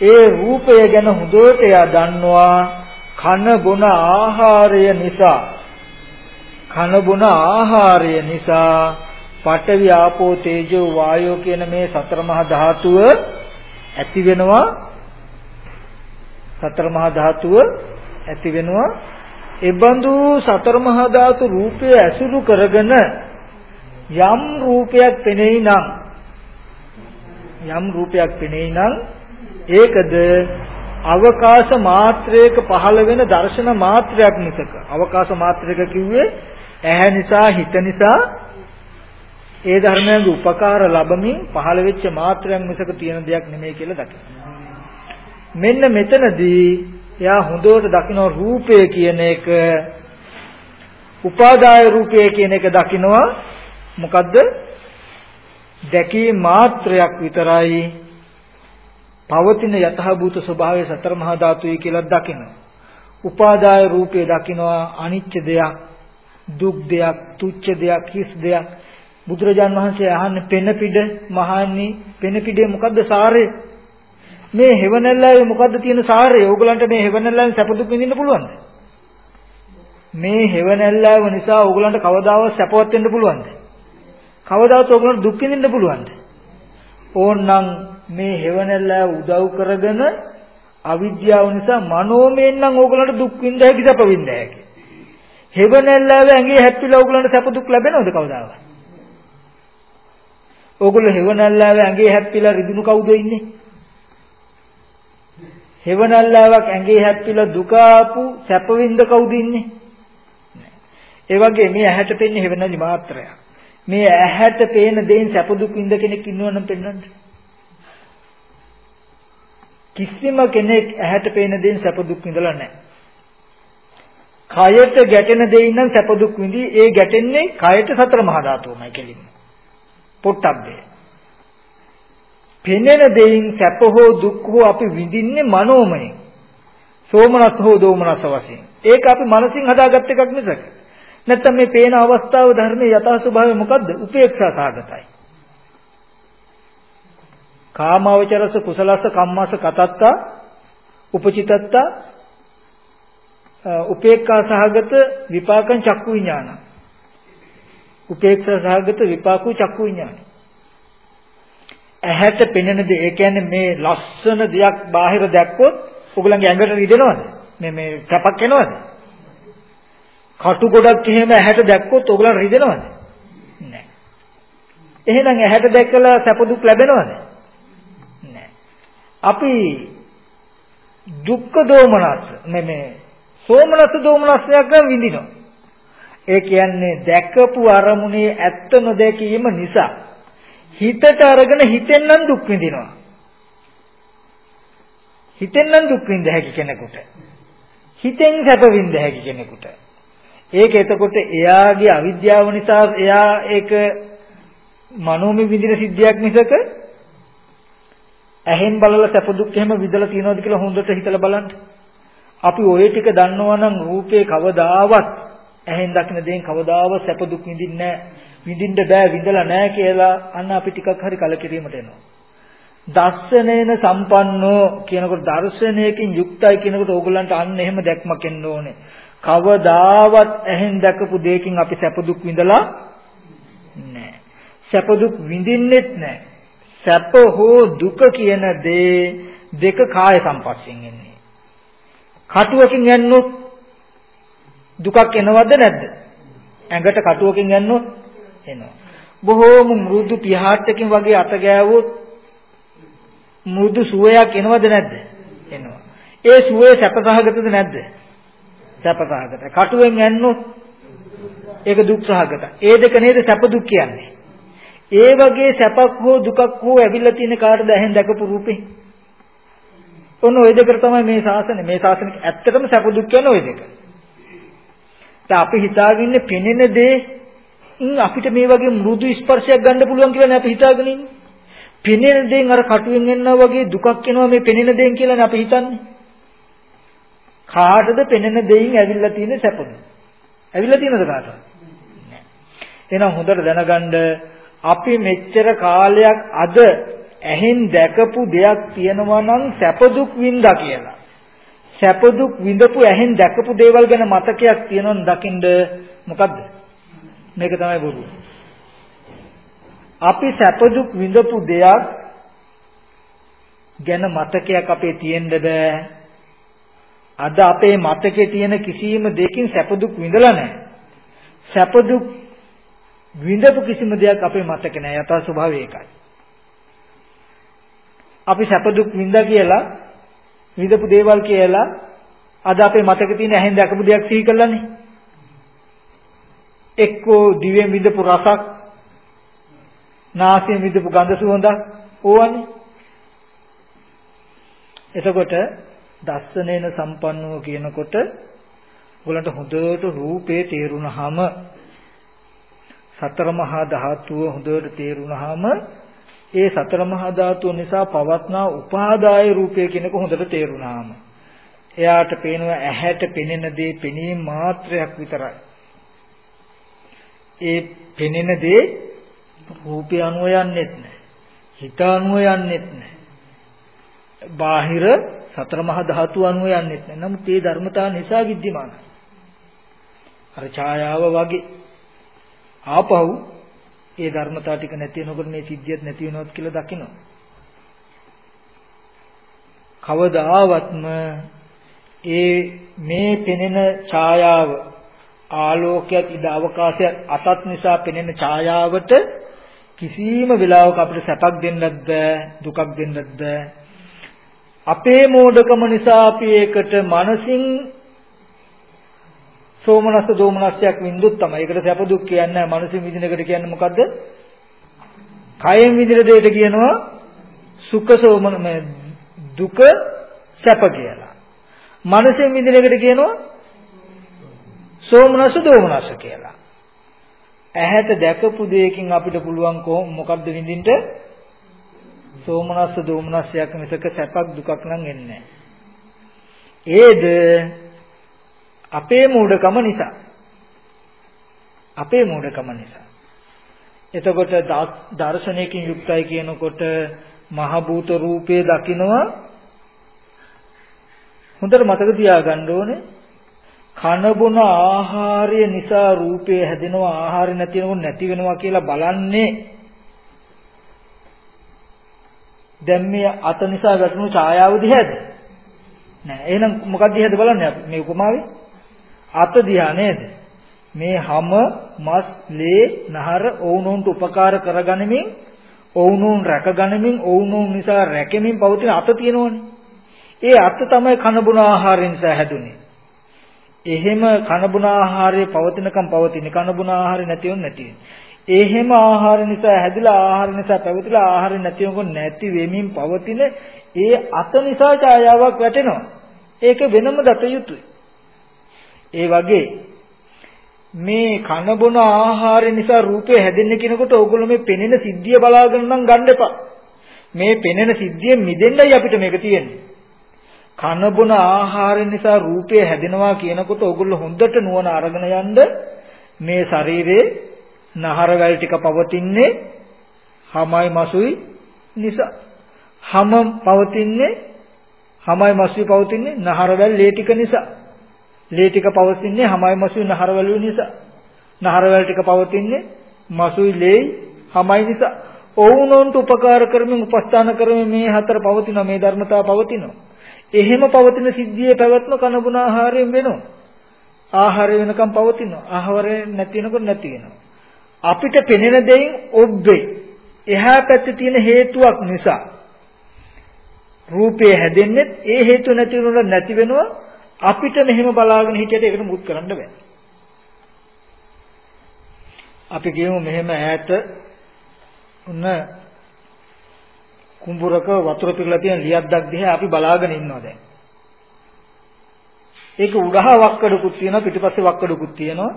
ඒ රූපය ගැන හොඳට එයා දන්නවා කන බොන ආහාරය නිසා කන බොන ආහාරය නිසා පඨවි ආපෝ තේජෝ වායෝ කියන මේ සතර මහා ධාතුව ඇති වෙනවා. සතර මහා ධාතුව ඇති වෙනවා. එබඳු සතර මහා ධාතු රූපය ඇසුරු කරගෙන යම් රූපයක් පෙනෙයි නම් යම් රූපයක් පෙනෙයි නම් ඒකද අවකාශ මාත්‍රයක පහළ වෙන දර්ශන මාත්‍රයක් මිසක. අවකාශ මාත්‍රයක කිව්වේ ඇහැ නිසා හිත නිසා ඒ ධර්මයන්ගේ උපකාර ලැබමින් පහළ වෙච්ච මාත්‍රයක් මිසක තියෙන දෙයක් නෙමෙයි කියලා දකින්න. මෙන්න මෙතනදී එයා හොඳට දකින්න රූපය කියන එක උපාදාය රූපය කියන එක දකින්නවා මොකද්ද? දැකී මාත්‍රයක් විතරයි පවතින යථාභූත ස්වභාවය සතර මහා ධාතුයි කියලා දකිනවා. උපාදාය රූපේ දකිනවා අනිත්‍ය දෙයක්, දුක් දෙයක්, තුච්ඡ දෙයක්, හිස් දෙයක්. බුදුරජාන් වහන්සේ අහන්නේ පෙන පිඩ මහන්නේ පෙන පිඩේ මොකද්ද සාරය? මේ හෙවණැල්ලාවේ මොකද්ද තියෙන සාරය? ඕගලන්ට මේ හෙවණැල්ලාවෙන් සැප දුක් විඳින්න පුළුවන්ද? මේ හෙවණැල්ලාව නිසා ඕගලන්ට කවදාවත් සැපවත් වෙන්න පුළුවන්ද? කවදාවත් ඕගලන්ට දුක් විඳින්න පුළුවන්ද? ඕන්නම් මේ හෙවණැල්ලා උදව් කරගෙන අවිද්‍යාව නිසා මනෝමයෙන් නම් ඕගලන්ට දුක් විඳ හැකි සැප විඳ හැකි. හෙවණැල්ලාව ඇඟේ හැප්පිලා ඕගලන්ට සැප දුක් ලැබෙනවද කවදාවත්? ඕගොල්ලෝ හෙවණැල්ලාව ඇඟේ හැප්පිලා රිදුණු කවුද ඉන්නේ? හෙවණැල්ලාවක් ඇඟේ හැප්පිලා දුක ආපු සැප විඳ කවුද ඉන්නේ? ඒ වගේ මේ ඇහැට පෙන්නේ හෙවණැලි මාත්‍රයක්. මේ ඇහැට පේන දේෙන් සැප දුක් විඳ කෙනෙක් ඉන්නවනම් පෙන්වන්න. කිසිම කෙනෙක් ඇහැට පේන දේෙන් සැප දුක් විඳලා නැහැ. කයට ගැටෙන දෙයින් නම් සැප දුක් විඳි ඒ ගැටෙන්නේ කයට සතර මහා ධාතුමයි කෙලින්ම. පොට්ටබ්බේ. පෙනෙන දෙයින් සැප හෝ දුක් හෝ අපි විඳින්නේ මනෝමයෙන්. සෝමනස් හෝ දෝමනස් වශයෙන්. ඒක අපි මනසින් හදාගත්ත එකක් මිසක. නැත්තම් මේ පේන අවස්ථාව ධර්මයේ යථා ස්වභාවය මොකද්ද? උපේක්ෂා සාගතයි. කාමවචරස කුසලස කම්මස කතත්තා උපචිතත්තා උපේක්ඛා සහගත විපාකං චක්කු විඥාන උපේක්ෂා සහගත විපාකු චක්කු විඥාන ඇහැට පෙනෙන දේ ඒ කියන්නේ මේ ලස්සන දෙයක් බාහිර දැක්කොත් ඔයගලගේ ඇඟට රිදෙනවද? මේ මේ කැපක් එනවද? කටු ගොඩක් එහෙම ඇහැට දැක්කොත් ඔයගලන් රිදෙනවද? නැහැ එහෙනම් ඇහැට දැකලා සැප දුක් ලැබෙනවද? අපි දුක්ඛ දෝමනස් නෙමෙයි සෝමනස් දෝමනස්යක් ගන්න විඳිනවා. ඒ කියන්නේ දැකපු අරමුණේ ඇත්ත නොදැකීම නිසා හිතට අරගෙන හිතෙන් නම් දුක් විඳිනවා. හිතෙන් නම් දුක් විඳ හැකි කෙනෙකුට. හිතෙන් සැප විඳ හැකි කෙනෙකුට. ඒක එතකොට එයාගේ අවිද්‍යාව නිසා එයා ඒක මනෝමය විඳින සිද්ධියක් මිසක ඇහෙන් බලලා සැප දුක් එහෙම විඳලා තියනවද කියලා හොඳට හිතලා බලන්න. අපි ওই ටික දන්නවා නම් රූපේ කවදාවත් ඇහෙන් දකින දේෙන් කවදාවත් සැප දුක් විඳින්නේ විඳින්න බෑ විඳලා නැහැ කියලා අන්න අපි ටිකක් හරි කලකිරීමට එනවා. දස්සනේන සම්පන්නෝ කියනකොට දර්ශනයකින් යුක්තයි කියනකොට ඕගොල්ලන්ට අන්න එහෙම දැක්මක් එන්න ඕනේ. කවදාවත් ඇහෙන් දැකපු දෙයකින් අපි සැප දුක් විඳලා නැහැ. සැප දුක් විඳින්නෙත් නැහැ. සැප හෝ දුක කියන දේ දෙක කාය සම්පස්යෙන් එන්නේ. කටුවකින් යන්නොත් දුකක් එනවද නැද්ද? ඇඟට කටුවකින් යන්නොත් එනවා. බොහෝම මෘදු පියාට්ටකින් වගේ අත ගෑවොත් මෘදු සුවයක් එනවද නැද්ද? එනවා. ඒ සුවේ සැපසහගතද නැද්ද? සැපසහගතයි. කටුවෙන් ඇන්නොත් ඒක දුක් සහගතයි. ඒ දෙක නේද සැප දුක් කියන්නේ. ඒ වගේ සැපක් හෝ දුකක් හෝ ඇවිල්ලා තියෙන කාටද ඇහෙන් දැකපු රූපේ? ඔන්න ওই දෙකට තමයි මේ ශාසනය. මේ ශාසනය ඇත්තටම සැප දුක් කියන ওই දෙක. දැන් අපි හිතාගෙන ඉන්නේ පෙනෙන දේ අපිට මේ වගේ මෘදු ස්පර්ශයක් ගන්න පුළුවන් කියලා අපි හිතාගෙන ඉන්නේ. පෙනෙන දේෙන් අර කටුවෙන් එනවා වගේ දුකක් එනවා මේ පෙනෙන දේෙන් කියලානේ අපි හිතන්නේ. කාටද පෙනෙන දෙයින් ඇවිල්ලා තියෙන සැපද? ඇවිල්ලා තියෙනද කාටද? නෑ. එහෙනම් හොඳට දැනගන්න අපි මෙච්චර කාලයක් අද ඇහෙන් දැකපු දෙයක් තියෙනවා නම් සැප දුක් වින්දා කියලා. සැප දුක් විඳපු ඇහෙන් දැකපු දේවල් ගැන මතකයක් තියෙනවනම් දකින්ද මොකද්ද? මේක තමයි බොරුව. අපි සැප දුක් විඳපු දෙයක් ගැන මතකයක් අපේ තියෙන්න බෑ. අද අපේ මතකේ තියෙන කිසියම් දෙයකින් සැප දුක් විඳලා නැහැ. සැප දුක් විඳපු කිසිම දෙයක් අපේ මතක නැහැ. යථා ස්වභාවය ඒකයි. අපි සැප දුක් විඳා කියලා විඳපු දේවල් කියලා අද අපේ මතකේ තියෙන ඇහෙන් දැකපු දෙයක් සිහි කළානේ. එක්කෝ දිවෙන් විඳපු රසක්, නාසයෙන් විඳපු ගඳ සුවඳක් ඕවනේ. එතකොට දස්සනේන සම්පන්නව කියනකොට ඔයගලන්ට හොඳට රූපේ තේරුණාම සතර මහා ධාතුව හොඳට තේරුණාම ඒ සතර මහා ධාතුව නිසා පවත්නා උපාදාය රූපය කියනක හොඳට තේරුණාම එයාට පේනවා ඇහැට පෙනෙන දේ පෙනීම මාත්‍රයක් විතරයි. ඒ පෙනෙන දේ රූපය අනුව යන්නේත් නැහැ. හිත අනුව යන්නේත් නැහැ. බාහිර සතර මහා ධාතු අනුව යන්නේ නැහැ. නමුත් මේ ධර්මතාව නිසා විද්‍යමානයි. අර ඡායාව වගේ ආපහු ඒ ධර්මතාව ටික නැති වෙනකොට මේ සිද්ධියත් නැති වෙනවත් කියලා දකිනවා. කවදාවත්ම ඒ මේ පෙනෙන ඡායාව ආලෝකයක් ඉද අවකාශයක් අතත් නිසා පෙනෙන ඡායාවට කිසිම වෙලාවක අපිට සැපක් දෙන්නත් බෑ දුකක් දෙන්නත් බෑ අපේ මෝඩකම නිසා අපි ඒකට මනසින් සෝමනස්ස දෝමනස්සයක් වින්දුත් තමයි. ඒකට සැප දුක් කියන්නේ මනසින් විඳින එකට කියන්නේ මොකද්ද? කයෙන් විඳින දෙයට කියනවා සුඛ සෝමන දුක සැප කියලා. මනසින් විඳින එකට කියනවා සෝමනස්ස දෝමනස්ස කියලා. ඇහැට දැකපු දෙයකින් අපිට පුළුවන් කොහොම මොකද්ද විඳින්න? සෝමනස්ස දෝමනස්සයක් මිසක සැපක් දුකක් නම් එන්නේ ඒද අපේ මූඩකම නිසා. අපේ මූඩකම නිසා. එතකොට දර්ශනයකින් යුක්තයි කියනකොට මහ භූත රූපේ දකිනවා හොඳට මතක තියාගන්න ඕනේ කන බොන ආහාරය නිසා රූපේ හැදෙනවා ආහාර නැති වෙනකොට නැති වෙනවා කියලා බලන්නේ දැන් මේ අත නිසා වැටුණු ඡායාව දිහාද? නෑ. එහෙනම් මොකක්ද දිහාද බලන්නේ අපි මේ උපමාවේ? අත දිහා නේද? මේ හැම මස් ලේ නහර ඔවුනොන්ට උපකාර කරගනිමින් ඔවුනොන් රැකගනිමින් ඔවුනොන් නිසා රැකෙමින් පවතින අත තියෙනවනේ. ඒ අත තමයි කන බොන ආහාරය නිසා හැදුනේ. එහෙම කන බොන ආහාරයේ පවතිනකම් පවතින කන බොන ආහාරය නැතිවෙන්නේ නැති එහෙම ආහාර නිසා හැදිලා ආහාර නිසා පැවතිලා ආහාර නැතිවෙනකොට නැති වෙමින් පවතින ඒ අත නිසා ඡායාවක් වැටෙනවා. ඒක වෙනම දත යුතුයි. ඒ වගේ මේ කන බොන ආහාර නිසා රූපය හැදෙන්නේ කියනකොට ඕගොල්ලෝ මේ පෙනෙන සිද්ධිය බලාගෙන නම් ගන්න එපා. මේ පෙනෙන සිද්ධිය මිදෙන්නයි අපිට මේක තියෙන්නේ. කන බොන ආහාර නිසා රූපය හැදෙනවා කියනකොට ඕගොල්ලෝ හොඳට නුවණ අරගෙන යන්න මේ ශරීරේ නහරවැල් ටික පවතින්නේ හමයි මසුයි නිසා. හම පවතින්නේ හමයි මසුයි පවතින්නේ නහරවැල් ලේ ටික නිසා. ලේ ටික පවතින්නේ හමයි මසුයි නහරවැල් නිසා. නහරවැල් ටික පවතින්නේ මසුයි ලේ හමයි නිසා. ඔවුනොන්ට උපකාර කරමින් උපස්ථාන කරමින් මේ හතර පවතින මේ ධර්මතාව පවතිනවා. එහෙම පවතින සිද්ධියේ පැවැත්ම කනබුන ආහාරයෙන් වෙනවා. ආහාරය වෙනකම් පවතිනවා. ආහාරය නැති වෙනකොට නැති වෙනවා. අපිට පෙනෙන දෙයින් ඔබ්බේ එහා පැත්තේ තියෙන හේතුවක් නිසා රූපය හැදෙන්නේ ඒ හේතුව නැති වෙනකොට නැති වෙනවා අපිට මෙහෙම බලාගෙන හිටියට ඒකට මුත් කරන්න බෑ. අපි කියමු මෙහෙම ඈත උන්න කුඹුරක වතුර පිරලා තියෙන ලියද්දක් දිහා අපි බලාගෙන ඉන්නවා දැන්. ඒක උඩහ වක්කඩකුත් තියෙනවා පිටිපස්සේ වක්කඩකුත් තියෙනවා.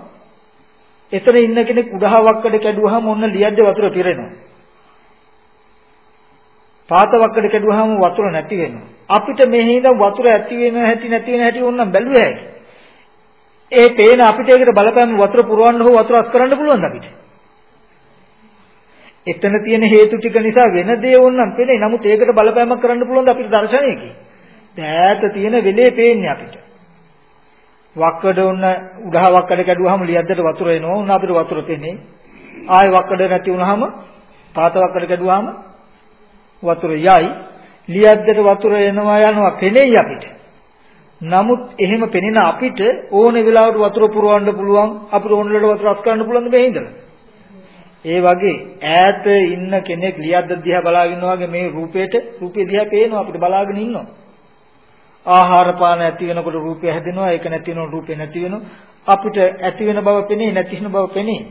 එතන ඉන්න කෙනෙක් උඩහ වක්කඩ කැඩුවාම ඔන්න ලියද්ද වතුර පිරෙනවා. පාත වක්කඩ කැඩුවාම වතුර නැති වෙනවා. අපිට මෙහි ඉඳන් වතුර ඇති වෙන හැටි නැති වෙන හැටි ඕනම් බැලුවේ හැටි. ඒ පේන අපිට ඒකට බලපෑම වතුර පුරවන්න හෝ වතුර අස් කරන්න පුළුවන්ද අපිට? එතන තියෙන හේතු ටික නිසා වෙන දේ වුණනම් පේන්නේ. නමුත් ඒකට බලපෑමක් කරන්න පුළුවන් අපිට දර්ශනයකින්. ඈත තියෙන වෙලේ පේන්නේ අපිට. වක්කඩ උන්න උඩහ වක්කඩ කැඩුවාම ලියද්දට වතුර එනවා. උන්න අපිට වතුර පේන්නේ. ආයෙ වක්කඩ නැති වුනහම පාත වක්කඩ කැඩුවාම වතුර යයි. ලියද්දට වතුර එනවා යනවා පෙනෙයි අපිට. නමුත් එහෙම පෙනෙන අපිට ඕනේ වෙලාවට වතුර පුරවන්න පුළුවන් අපිට ඕන වෙලාවට වතුර අස් කරන්න පුළුවන් මේ හින්දා. ඒ වගේ ඈත ඉන්න කෙනෙක් ලියද්ද දිහා බලාගෙන වගේ මේ රූපේට රූපේ දිහා පේනවා අපිට බලාගෙන ඉන්නවා. ආහාර පාන ඇති වෙනකොට රූපය හැදෙනවා ඒක නැති වෙනකොට රූපේ නැති වෙනවා. අපිට ඇති වෙන බව පෙනේ නැති වෙන බව පෙනේ.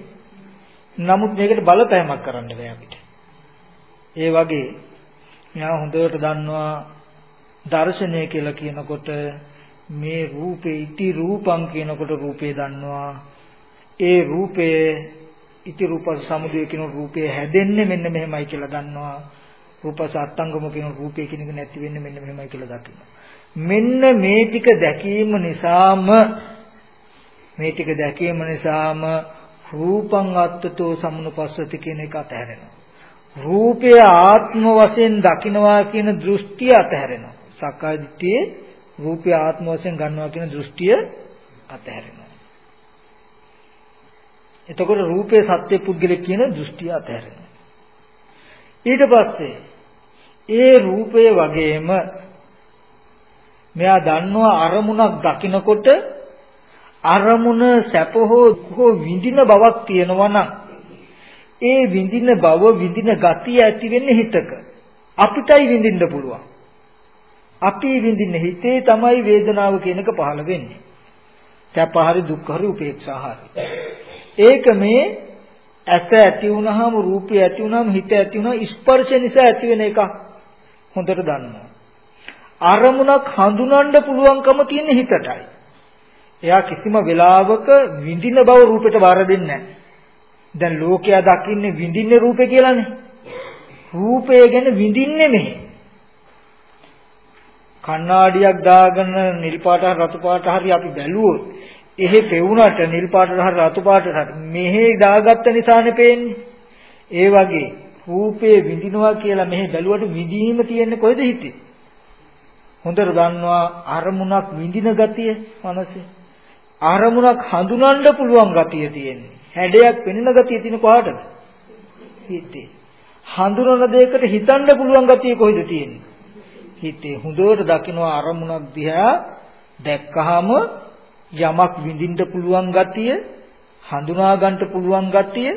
නමුත් මේකට බලපෑමක් කරන්න බෑ අපිට. ඒ වගේ යා හොඳට දන්නවා දර්ශනය කියලා කියනකොට මේ රූපේ ඉති රූපං කියනකොට රූපේ දන්නවා. ඒ රූපේ ඉති රූප සමුදය කියන රූපය හැදෙන්නේ මෙන්න මෙහෙමයි කියලා දන්නවා. රූපස අට්ටංගම කියන රූපය කියන එක නැති වෙන්නේ මෙන්න මෙහෙමයි කියලා දකිනවා. මෙන්න මේ ටික දැකීම නිසාම මේ ටික දැකීම නිසාම රූපං අත්තතෝ සමුනුපස්සති කියන එක අතහැරෙනවා. රූපය ආත්ම වශයෙන් දකිනවා කියන දෘෂ්ටිය අතහැරෙනවා. සක්කාය දිට්ඨියේ රූපය ආත්ම වශයෙන් ගන්නවා කියන දෘෂ්ටිය අතහැරෙනවා. එතකොට රූපේ සත්‍ය පුද්ගලෙක් කියන දෘෂ්ටිය අතහැරෙනවා. ඊට පස්සේ ඒ රූපය වගේම මෙයා දන්නවා අරමුණක් දකිනකොට අරමුණ සැප හෝ විඳින බවක් තියෙනවා නම් ඒ විඳින බව විඳින ගතිය ඇති වෙන්නේ හිතක. අපිටයි විඳින්න පුළුවන්. අපි විඳින්න හිතේ තමයි වේදනාව කියනක පහළ වෙන්නේ. සැප හරි දුක් හරි උපේක්ෂා හරි. ඒක මේ ඇස ඇති වුනහම රූපය ඇති වුනහම හිත ඇති වුනහම ස්පර්ශ නිසා ඇති වෙන එක හොඳට දන්නවා. අරමුණක් හඳුනන්න පුළුවන්කම තියෙන හිතටයි. එයා කිසිම වෙලාවක විඳින බව රූපෙට බාර දෙන්නේ නැහැ. දැන් ලෝකයා දකින්නේ විඳින්නේ රූපේ කියලානේ. රූපය ගැන විඳින්නේ මෙහි. කණ්ණාඩියක් දාගෙන නිල් පාට රතු පාට හරි අපි බැලුවොත් එහෙ පෙවුනට නිල් පාටට හරි රතු පාටට හරි මෙහෙ දාගත්ත නිසානේ පේන්නේ. ඒ වගේ රූපේ විඳිනවා කියලා මෙහෙ බැලුවට විඳීම තියෙන්නේ කොහෙද හිතේ? හොඳට දන්නවා අරමුණක් විඳින ගතිය මනසේ. අරමුණක් හඳුනන්න පුළුවන් ගතිය තියෙන්නේ. හැඩයක් පෙනෙන ගතිය තියෙන කොහටද? හිතේ. හඳුනන දෙයකට හිතන්න පුළුවන් ගතිය කොහෙද තියෙන්නේ? හිතේ. හොඳට දකිනවා අරමුණක් දිහා දැක්කහම යමක් විඳින්න පුළුවන් ගතිය, හඳුනා ගන්න පුළුවන් ගතිය,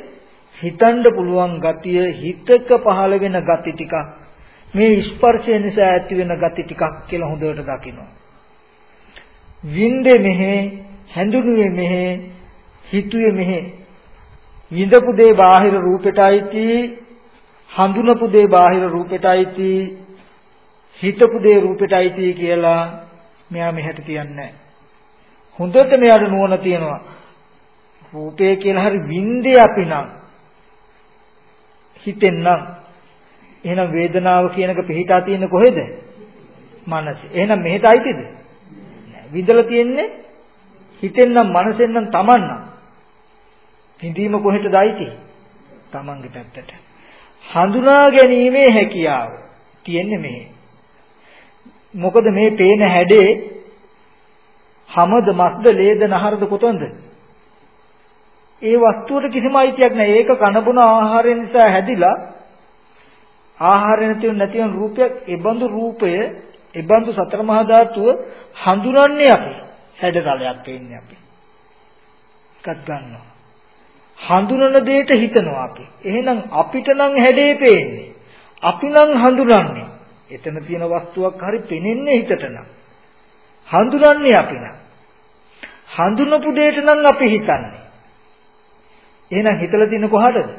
හිතන්න පුළුවන් ගතිය, හිතක පහළ වෙන ගති ටික මේ ස්පර්ශය නිසා ඇති වෙන gati ටිකක් කියලා හොඳට දකිනවා. වින්දේ මෙහෙ, හැඳුනුවේ මෙහෙ, හිතුවේ මෙහෙ. විඳපු දේ බාහිර රූපෙටයි හඳුනපු දේ බාහිර රූපෙටයි හිතපු දේ රූපෙටයි කියලා මෙයා මෙහෙට තියන්නේ හොඳට මෙයාට නුවණ තියෙනවා. රූපය කියලා හරි වින්දේ අපි නම් හිතෙන්නම් එහෙනම් වේදනාව කියන එක පිහිටා තියෙන්නේ කොහෙද? මනසේ. එහෙනම් මෙහෙට අයිතිද? විඳලා තියෙන්නේ හිතෙන්නම් මනසෙන්නම් තමන්නම්. විඳීම කොහෙටද අයිති? තමන්ගේ පැත්තට. හඳුනා ගැනීමේ හැකියාව තියෙන්නේ මෙහෙ. මොකද මේ පේන හැඩේ හැමද මස්ද ලේද නහරද කොතනද? ඒ වස්තුවට කිසිම අයිතියක් නැහැ. ඒක කනබුන ආහාරය නිසා හැදිලා ආහාරය නැතිව නැතිව රූපයක්, ඒබඳු රූපය, ඒබඳු සතර මහා ධාතුව හඳුනන්නේ අපි. හැඩතලයක් පේන්නේ අපි. එකක් ගන්නවා. හඳුනන දෙයට හිතනවා අපි. එහෙනම් අපිට නම් හැඩේ පේන්නේ. අපි නම් හඳුනන්නේ. එතන තියෙන වස්තුවක් හරි පෙනෙන්නේ හිතට නම්. හඳුනන්නේ අපි නම්. හඳුනපු දෙයට නම් අපි හිතන්නේ. එහෙනම් හිතලා තියෙන කොහටද?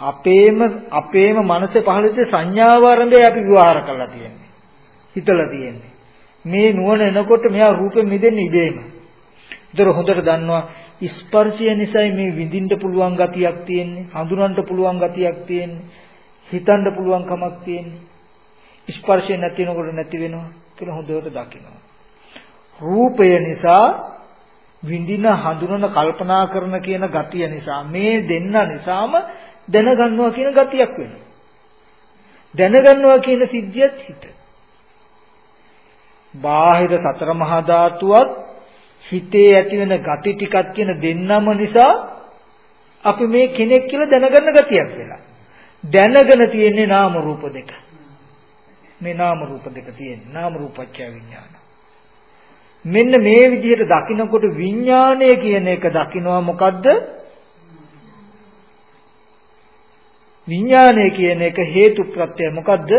අපේම අපේම මනසේ පහළට සංඥාව ආරම්භය අපි විවහාර කරලා තියෙන්නේ. හිතලා තියෙන්නේ. මේ නුවණ එනකොට මෙයා රූපෙ මිදෙන්නේ ඉබේම. ඒතර හොඳට දන්නවා ස්පර්ශය නිසායි මේ විඳින්න පුළුවන් ගතියක් තියෙන්නේ, හඳුනන්න පුළුවන් ගතියක් තියෙන්නේ, හිතන්න පුළුවන් කමක් තියෙන්නේ. ස්පර්ශය නැති වෙනකොට නැති වෙනවා කියලා හොඳට දකිනවා. රූපය නිසා විඳින හඳුනන කල්පනා කරන කියන ගතිය නිසා මේ දෙන්න නිසාම දැනගන්නවා කියන ගතියක් වෙනවා. දැනගන්නවා කියන සිද්ධියත් හිත. බාහිර සතර මහා ධාතුවත් හිතේ ඇති වෙන ගති ටිකක් කියන දෙන්නම නිසා අපි මේ කෙනෙක් කියලා දැනගන්න ගතියක් වෙලා. දැනගෙන තියෙන්නේ නාම රූප දෙක. මේ නාම රූප දෙක තියෙන්නේ. නාම රූපච්ඡය විඥාන. මෙන්න මේ විදිහට දකිනකොට විඥානය කියන එක දකිනවා මොකද්ද? විඥානය කියන එක හේතු ප්‍රත්‍ය මොකද්ද?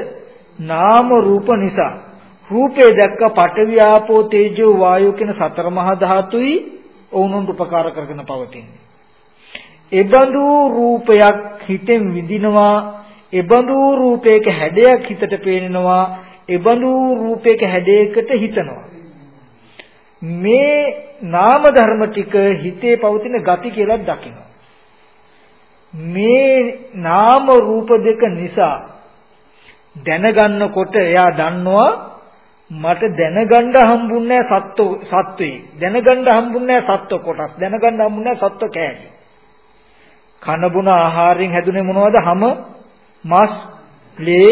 නාම රූප නිසා. රූපේ දැක්ක පඨවි ආපෝ තේජෝ වායෝ කියන සතර මහා ධාතුයි ඔවුන්ට උපකාර කරගෙන පවතින්නේ. එබඳු රූපයක් හිතෙන් විඳිනවා, එබඳු රූපයක හැඩයක් හිතට පේනවා, එබඳු රූපයක හැඩයකට හිතනවා. මේ නාම ධර්ම ටික හිතේ පවතින ගති කියලා දකිනවා. මේ නාම රූප දෙක නිසා දැනගන්නකොට එයා දන්නවා මට දැනගන්න හම්බුන්නේ සත්ව සත්වේ. දැනගන්න හම්බුන්නේ සත්ව කොටස්. දැනගන්න හම්බුන්නේ සත්ව කෑලි. කන බොන ආහාරයෙන් හැදුනේ මොනවද? හැම මස් ලේ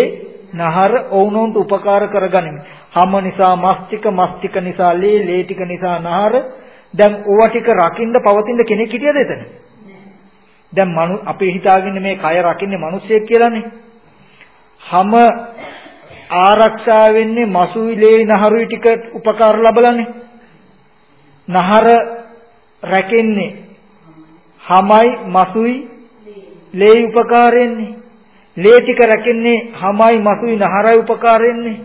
නහර ඔවුනොන්ට උපකාර කරගනිමි හැම නිසා මස් ටික මස් ටික නිසා ලේ ලේ ටික නිසා නහර. දැන් ඕවා ටික රකින්න පවතින කෙනෙක් හිටියද එතන? දැන් මනු අපේ හිතාගෙන මේ කය රකින්නේ මිනිස්සෙක් කියලානේ. හැම ආරක්ෂා වෙන්නේ මසුයි ලේ නහරුයි ටික උපකාර ලැබලානේ. නහර රැකෙන්නේ හැමයි මසුයි ලේ උපකාරෙන්නේ. ලේ ටික රැකෙන්නේ හැමයි මසුයි නහරයි උපකාරෙන්නේ.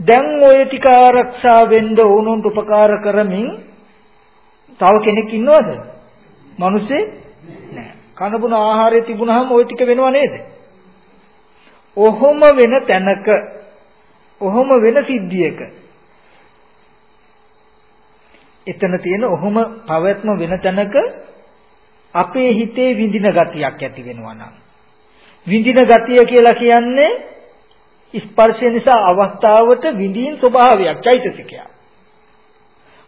දැන් ওই ටික ආරක්ෂා වෙන්න ඕනොන්ට උපකාර කරමින් තව කෙනෙක් ඉන්නවද? මිනිස්සේ නෑ. කනබුන ආහාරය තිබුණාම ওই ටික වෙනව නේද? ඔහොම වෙන තැනක ඔහොම වෙන සිද්ධියක. එතන තියෙන ඔහොම පවත්ම වෙන තැනක අපේ හිතේ විඳින ගතියක් ඇති වෙනවා නම්. විඳින ගතිය කියලා කියන්නේ ස්පර්ශය නිසා අවස්ථාවට විඳින් ස්වභාවයක් චෛතසිකයක්.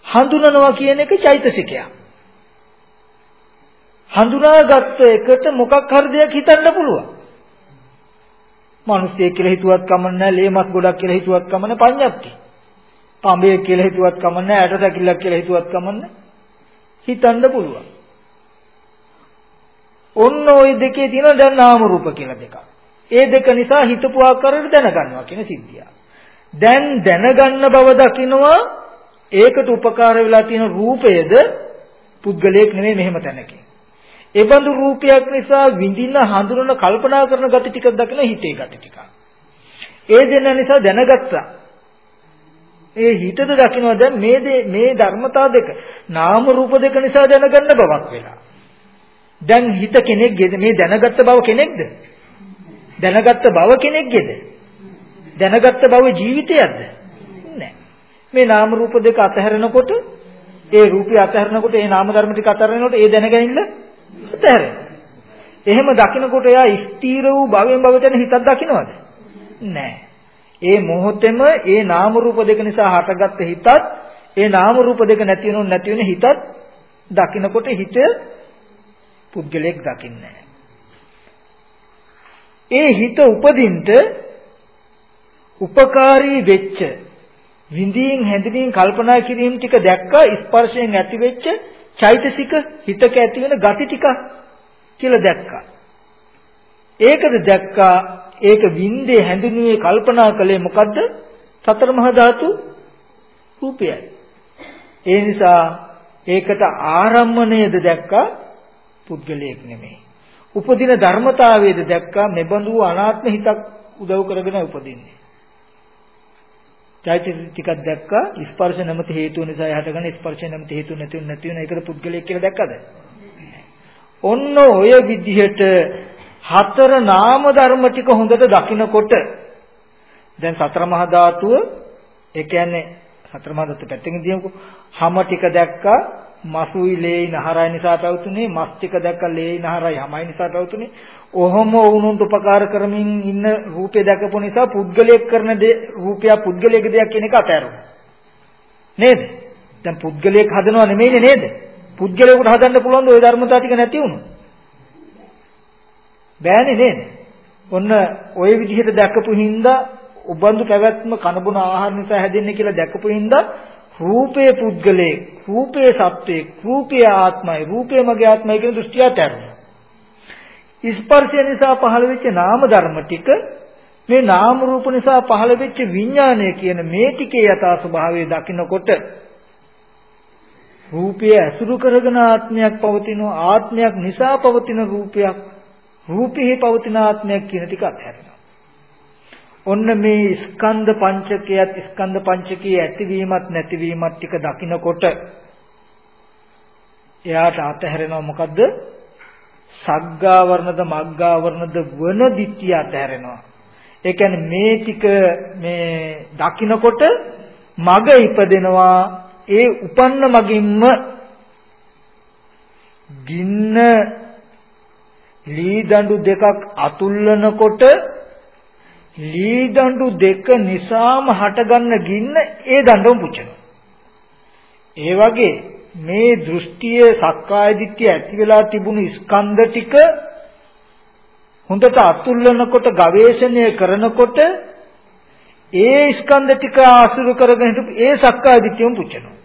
හඳුනනවා කියන එක චෛතසිකයක්. හඳුනාගත්ත එකට මොකක් හරි දෙයක් හිතන්න පුළුවන්. මිනිස්සෙක් කියලා හිතුවත් කමක් නැහැ, ලේමස් ගොඩක් කියලා හිතුවත් කමක් නැහැ, පඤ්ඤප්ති. පඹේ කියලා හිතුවත් කමක් නැහැ, ඇට සැකිල්ලක් කියලා හිතුවත් කමක් නැහැ. හිතන්න පුළුවන්. ඔන්න ওই දෙකේ තියෙන දැන් නාම රූප කියලා දෙකක්. ඒ දෙක නිසා හිතපු ආකාරයට දැනගන්නවා කියන සිද්ධිය. දැන් දැනගන්න බව දකිනවා ඒකට උපකාර වෙලා තියෙන රූපයද පුද්ගලයක් නෙමෙයි මෙහෙම තැනකින්. ඒ බඳු රූපයක් නිසා විඳින හඳුනන කල්පනා කරන gati ටිකක් දකින හිතේ gati ටිකක්. ඒ දෙන්න නිසා දැනගත්තා. ඒ හිතද දකින්නවා දැන් මේ මේ ධර්මතා දෙක නාම රූප දෙක නිසා දැනගන්න බවක් වෙලා. දැන් හිත කෙනෙක්ගේද මේ දැනගත්ත බව කෙනෙක්ද? දැනගත්ත බව කෙනෙක්ගේද? දැනගත්ත බව ජීවිතයක්ද? නැහැ. මේ නාම රූප දෙක අතහැරෙනකොට ඒ රූපය අතහැරෙනකොට ඒ නාම ධර්ම ටික අතහැරෙනකොට ඒ දැනගැනින්න අතහැරෙනවා. එහෙම දකිනකොට එයා ස්ථීර වූ භවෙන් භවතන හිතක් දකින්නවද? නැහැ. ඒ මොහොතේම ඒ නාම රූප දෙක නිසා හටගත්ත හිතත් ඒ නාම රූප දෙක නැති වෙනු නැති වෙන හිතත් දකිනකොට හිත පුද්ගලයක් දකින්නේ ඒ හිත උපදින්න උපකාරී වෙච්ච විඳින් හැඳින්ින් කල්පනා කිරීම ටික දැක්කා ස්පර්ශයෙන් ඇති වෙච්ච චෛතසික හිතක ඇති වෙන gati ටික කියලා දැක්කා. ඒකද දැක්කා ඒක විඳේ හැඳින්ුවේ කල්පනා කළේ මොකද්ද? සතර මහා ධාතු රූපයයි. ඒ නිසා ඒකට ආරම්මණයද දැක්කා පුද්ගලයෙක් නෙමෙයි. උපදින ධර්මතාවයේද දැක්කා මෙබඳු අනාත්ම හිතක් උදව් කරගෙන උපදින්නේ. චෛතසික ටිකක් දැක්කා. ස්පර්ශ නැමති හේතුව නිසා යහටගෙන ස්පර්ශ නැමති හේතුව නැති වෙන නැති වෙන ඒකට පුද්ගලයෙක් කියලා දැක්කද? ඔන්න ඔය විදිහට හතර නාම ධර්ම ටික හොඳට දකිනකොට දැන් සතර මහා ධාතුව ඒ කියන්නේ සතර මහා ධාතු පැත්තකින් දියමුකෝ හැම ටික දැක්කා. මසුයි ලේයි නහරයි නිසා පැවතුනේ මස් ටික දැක්කා ලේයි නහරයි හැමයි නිසා පැවතුනේ ඔහොම වුණුන්ට උපකාර කරමින් ඉන්න රූපය දැකපු නිසා පුද්ගලයෙක් කරන දේ රූපය පුද්ගලයක දෙයක් කියන එක අතහැරුණා නේද දැන් පුද්ගලයෙක් හදනව නෙමෙයිනේ නේද පුද්ගලයෙකුට හදන්න පුළුවන් ওই ධර්මතාව ටික නැති වුණොත් බෑනේ නේද ඔන්න ওই විදිහට දැකපු හින්දා උබඳු පැවැත්ම කනබුන ආහාර නිසා හැදෙන්නේ කියලා දැකපු හින්දා රූපේ පුද්ගලයේ රූපේ සත්වයේ රූපේ ආත්මයි රූපේ මගේ ආත්මයි කියන දෘෂ්ටිය අතහැරුණා. ස්පර්ශය නිසා පහළ වෙච්ච නාම ධර්ම ටික මේ නාම රූප නිසා පහළ වෙච්ච විඥානය කියන මේ ටිකේ යථා ස්වභාවය දකිනකොට රූපය ඇසුරු කරගෙන ආත්මයක් පවතිනවා ආත්මයක් නිසා පවතින රූපයක් රූපෙහි පවතින ආත්මයක් කියන ටික අත්හැරෙනවා ඔන්න මේ ස්කන්ධ පංචකයත් ස්කන්ධ පංචකයේ ඇතිවීමත් නැතිවීමත් ටික දකිනකොට එයාට අතහැරෙනව මොකද්ද? සග්ගාවර්ණද මග්ගාවර්ණද වන දිට්ඨිය අතහැරෙනවා. ඒ කියන්නේ මේ ටික මේ දකිනකොට මග ඉපදෙනවා ඒ උපන්න මගින්ම ගින්න ලී දඬු දෙකක් අතුල්ලනකොට ලී දඬු දෙක නිසාම හටගන්න ගින්න ඒ දඬුවම පුච්චනවා. ඒ වගේ මේ දෘෂ්ටිය සක්කාය දිට්ඨිය ඇති වෙලා තිබුණු ස්කන්ධ ටික හොඳට අතුල්ලනකොට ගවේෂණය කරනකොට ඒ ස්කන්ධ ටික ආසුරු කරගෙන හිටපු ඒ සක්කාය දිට්ඨියම පුච්චනවා.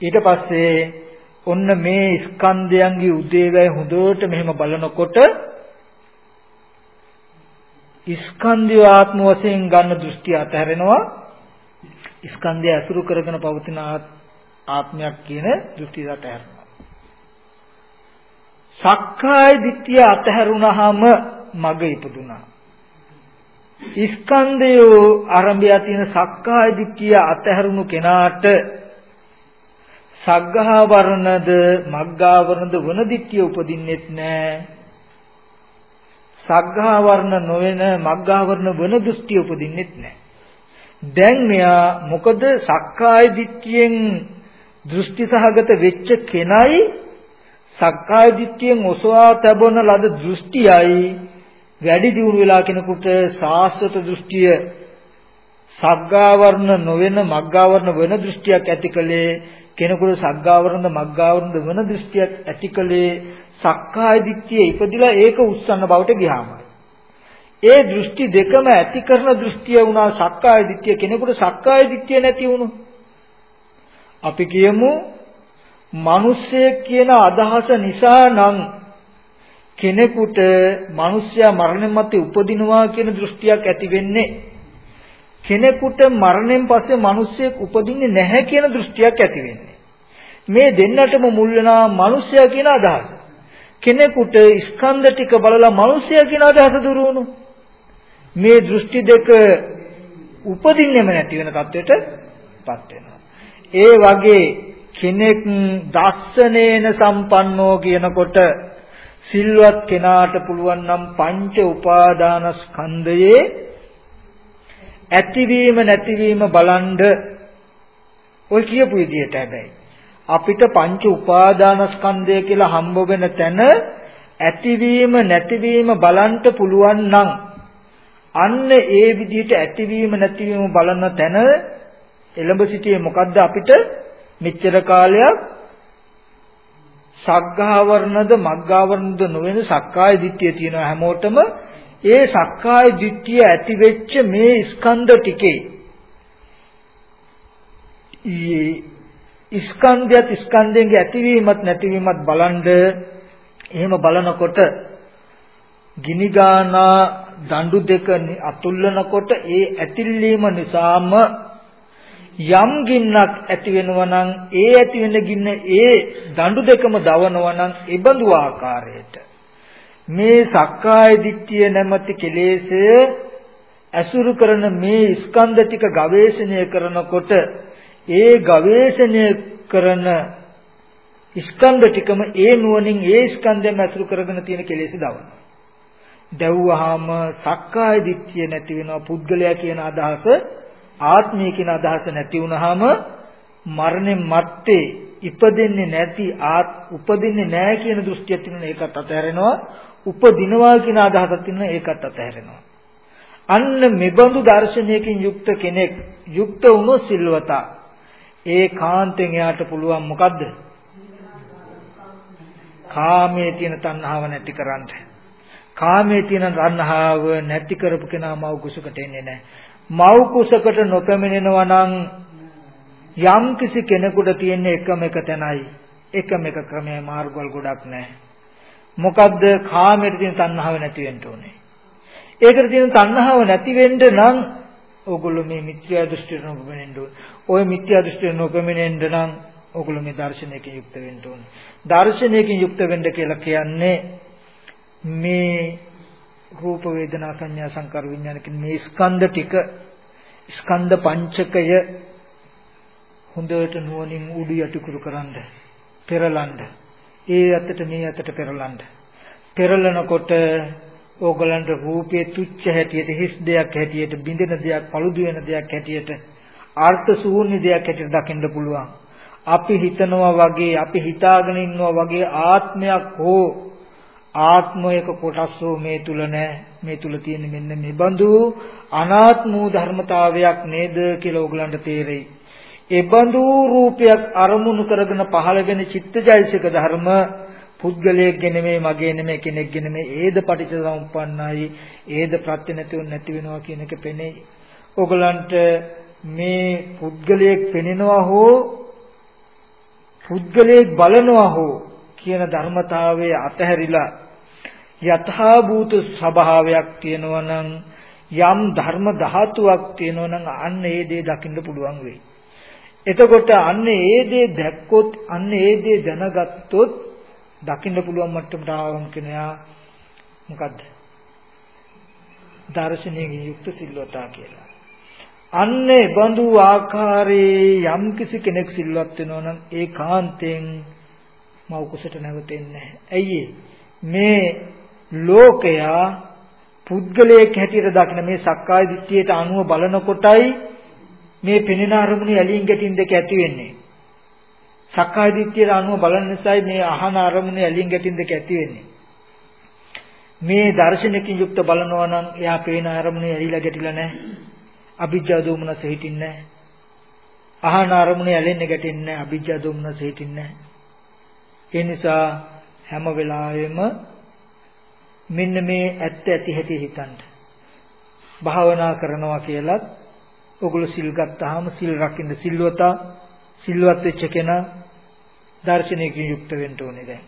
ඊට පස්සේ ඔන්න මේ ස්කන්ධයන්ගේ උදේවැය හොඳට මෙහෙම බලනකොට ස්කන්ධය ආත්ම වශයෙන් ගන්න දෘෂ්ටි අතහැරෙනවා. ස්කන්ධය අසුරු කරගෙන පවතින ආත්මයක් කියන දෘෂ්ටි අතහැරෙනවා. සක්කාය දිට්ඨිය අතහැරුණාම මග ඉපදුනා ස්කන්ධය ආරම්භය තියෙන සක්කාය දිට්ඨිය අතහැරුණු කෙනාට සග්ගහා වර්ණද මග්ගා වර්ණද වන දිට්ඨිය උපදින්නෙත් නැහැ සග්ගා වර්ණ නොවන මග්ගා වර්ණ වන දෘෂ්ටි උපදින්නෙත් නැහැ. දැන් මෙයා මොකද සක්කාය දිට්ඨියෙන් දෘෂ්ටි සහගත වෙච්ච කෙනයි සක්කාය දිට්ඨියෙන් ඔසවා තබන ලද දෘෂ්ටියයි වැඩි දියුණු වෙලා කෙනෙකුට සාස්වත දෘෂ්ටිය සග්ගාවර්ණ නොවන මග්ගාවර්ණ වෙන දෘෂ්ටියක් ඇතිකලේ කෙනෙකුට සග්ගාවරණද මග්ගාවරණද වෙන දෘෂ්ටියක් ඇතිකලේ සක්කාය දිට්ඨිය ඉපදිලා ඒක උස්සන්න බවට ගියාමයි. ඒ දෘෂ්ටි දෙකම ඇති කරන දෘෂ්ටිය වුණා සක්කාය දිට්ඨිය කෙනෙකුට සක්කාය දිට්ඨිය නැති වුණොත් අපි කියමු මිනිස්සෙක් කියන අදහස නිසා නම් කෙනෙකුට මිනිස්සයා මරණයන් මත උපදිනවා කියන දෘෂ්ටියක් ඇති වෙන්නේ කෙනෙකුට මරණයෙන් පස්සේ මිනිස්සෙක් උපදින්නේ නැහැ කියන දෘෂ්ටියක් ඇති වෙන්නේ මේ දෙන්නටම මුල් වෙනා මිනිසයා කියන අදහස. කෙනෙකුට ස්කන්ධ ටික බලලා මිනිසයා කියන අදහස දුරු වුණොත් මේ දෘෂ්ටි දෙක උපදින්නෙම නැති වෙන තත්වයටපත් වෙනවා. ඒ වගේ කෙනෙක් දස්සනේන සම්පන්නෝ කියනකොට සිල්වත් කෙනාට පුළුවන් නම් පංච උපාදානස්කන්ධයේ ඇතිවීම නැතිවීම බලන්ඩ ඔය කියපු විදිහට හැබැයි අපිට පංච උපාදානස්කන්ධය කියලා හම්බ වෙන තැන ඇතිවීම නැතිවීම බලන්ට පුළුවන් නම් අන්න ඒ විදිහට ඇතිවීම නැතිවීම බලන තැන එළඹ සිටියේ මොකද්ද අපිට? මෙච්චර කාලයක් සග්ගාවරණද මග්ගාවරණද නොවන සක්කාය දිට්ඨිය තියෙන හැමෝටම. ඒ සක්කාය දිට්ඨිය ඇති වෙච්ච මේ ස්කන්ධ ටිකේ ස්කන්ධයත් ස්කන්ධයන්ගේ ඇතිවීමත් නැතිවීමත් බලන්ද එහෙම බලනකොට ගිනිගානා දඬු දෙක අතුල්ලනකොට ඒ ඇතිල්ලීම නිසාම යම් ගින්නක් ඇති වෙනවා නම් ඒ ඇති වෙන ගින්න ඒ දඬු දෙකම දවනවා නම් ඒබඳු ආකාරයට මේ සක්කාය දිට්ඨිය නැමැති කෙලෙසය අසුරු කරන මේ ස්කන්ධ ටික ගවේෂණය කරනකොට ඒ ගවේෂණය කරන ස්කන්ධ ටිකම ඒ නුවණින් ඒ ස්කන්ධයම අසුරු කරගෙන තියෙන කෙලෙස් දවනවා. දැව්වහම සක්කාය දිට්ඨිය නැති වෙනවා පුද්ගලයා කියන අදහස ආත්මය කියන අදහස නැති වුනහම මරණය මත්තේ ඉපදෙන්නේ නැති ආත් උපදින්නේ නැහැ කියන දෘෂ්ටියක් තියෙන එකත් අතහැරෙනවා. උපදිනවා කියන අදහසක් තියෙන ඒකත් අතහැරෙනවා. අන්න මෙබඳු දර්ශනයකින් යුක්ත කෙනෙක් යුක්ත වුණු සිල්වතා. ඒ කාන්තෙන් එයාට පුළුවන් මොකද්ද? කාමයේ තියෙන තණ්හාව නැති කරන්න. කාමයේ තියෙන තණ්හාව නැති කරපු කෙනා මව කුසකට එන්නේ නැහැ. මව් කුසකට නොපැමිණෙනවා නම් යම් කිසි කෙනෙකුට තියෙන එකම එක තැනයි. එකම එක ක්‍රමයේ මාර්ගවල ගොඩක් නැහැ. මොකද්ද? කාමයට තියෙන තණ්හාව නැති වෙන්න ඕනේ. ඒකට තියෙන තණ්හාව නැති වෙන්න නම් ඕගොල්ලෝ මේ මිත්‍යා දෘෂ්ටියට නොපෙමිනෙන්න ඕනේ. ওই මිත්‍යා දෘෂ්ටියට නොපෙමිනෙන්න නම් ඕගොල්ලෝ මේ දර්ශනයකින් යුක්ත වෙන්න ඕනේ. දර්ශනයකින් යුක්ත වෙන්න කියලා කියන්නේ මේ රූප වේදනා සංඥා සංකාර විඥාන කියන මේ ස්කන්ධ ටික ස්කන්ධ පංචකය හොඳට නුවණින් උඩු යටිකුරු කරන්ද පෙරලන්න ඒ අතට මේ අතට පෙරලන්න පෙරලනකොට ඕගලන්ට රූපයේ තුච්ච හැටියට හිස් දෙයක් හැටියට බිඳෙන දෙයක් පළුදු වෙන දෙයක් හැටියට අර්ථ ශූන්‍ය දෙයක් හැටියට දකින්න පුළුවන් අපි හිතනවා වගේ අපි හිතාගෙන ඉන්නවා වගේ ආත්මයක් හෝ ආත්මයක කොටස් වූ මේ තුල නැහැ මේ තුල තියෙන මෙන්න මේ බඳු අනාත්ම වූ ධර්මතාවයක් නේද කියලා ඕගලන්ට තේරෙයි. ඒ බඳු රූපයක් අරමුණු කරගෙන පහළ වෙන චිත්තජයසික ධර්ම පුද්ගලයෙක්ගේ නෙමෙයි මගේ නෙමෙයි කෙනෙක්ගේ නෙමෙයි ඒද පටිච්චසමුප්පන්නයි ඒද ප්‍රත්‍ය නැතිව නැති වෙනවා කියන එක පෙනේ. ඕගලන්ට මේ පුද්ගලයෙක් පෙනෙනවා හෝ පුද්ගලයෙක් බලනවා හෝ කියන ධර්මතාවයේ අතහැරිලා යථා භූත ස්වභාවයක් තියෙනවා නම් යම් ධර්ම ධාතුවක් තියෙනවා නම් අන්න ඒ දේ දකින්න පුළුවන් වෙයි. එතකොට අන්න ඒ දේ දැක්කොත් අන්න ඒ දේ දැනගත්තොත් දකින්න පුළුවන් මට්ටමට ආවම කෙනා මොකද්ද? දර්ශනයෙන් යුක්ත සිල්වතා කියලා. අන්නේ බඳු ආකාරයේ යම් කිසි කෙනෙක් සිල්වත් වෙනවා නම් ඒ කාන්තෙන් මව කුසට නැවතෙන්නේ නැහැ. ඇයි මේ ලෝකයා පුද්ගලයෙක් හැටියට දකින මේ සක්කාය දිට්ඨියට අනුව බලනකොටයි මේ පෙනෙන අරමුණේ ඇලින් ගැටින් දෙක ඇති වෙන්නේ. සක්කාය දිට්ඨියට අනුව බලන නිසායි මේ අහන අරමුණේ ඇලින් ගැටින් දෙක ඇති වෙන්නේ. මේ දර්ශනකින් යුක්ත බලනවා නම් එයා පේන අරමුණේ ඇලිලා ගැටිලා නැහැ. අභිජ්ජා දෝමනස හිටින්නේ නැහැ. අහන අරමුණේ ඇලෙන්නේ ගැටෙන්නේ නැහැ. අභිජ්ජා දෝමනස හිටින්නේ නැහැ. ඒ නිසා හැම වෙලාවෙම මෙන්න මේ ඇත්ත ඇති හැටි හිතන්න. භාවනා කරනවා කියලත් ඔගොල්ලෝ සිල් ගත්තාම සිල් රකින්න සිල්වතා සිල්වත් වෙච්ච කෙනා දර්ශනයකින් යුක්ත වෙන්න ඕනේ දැන්.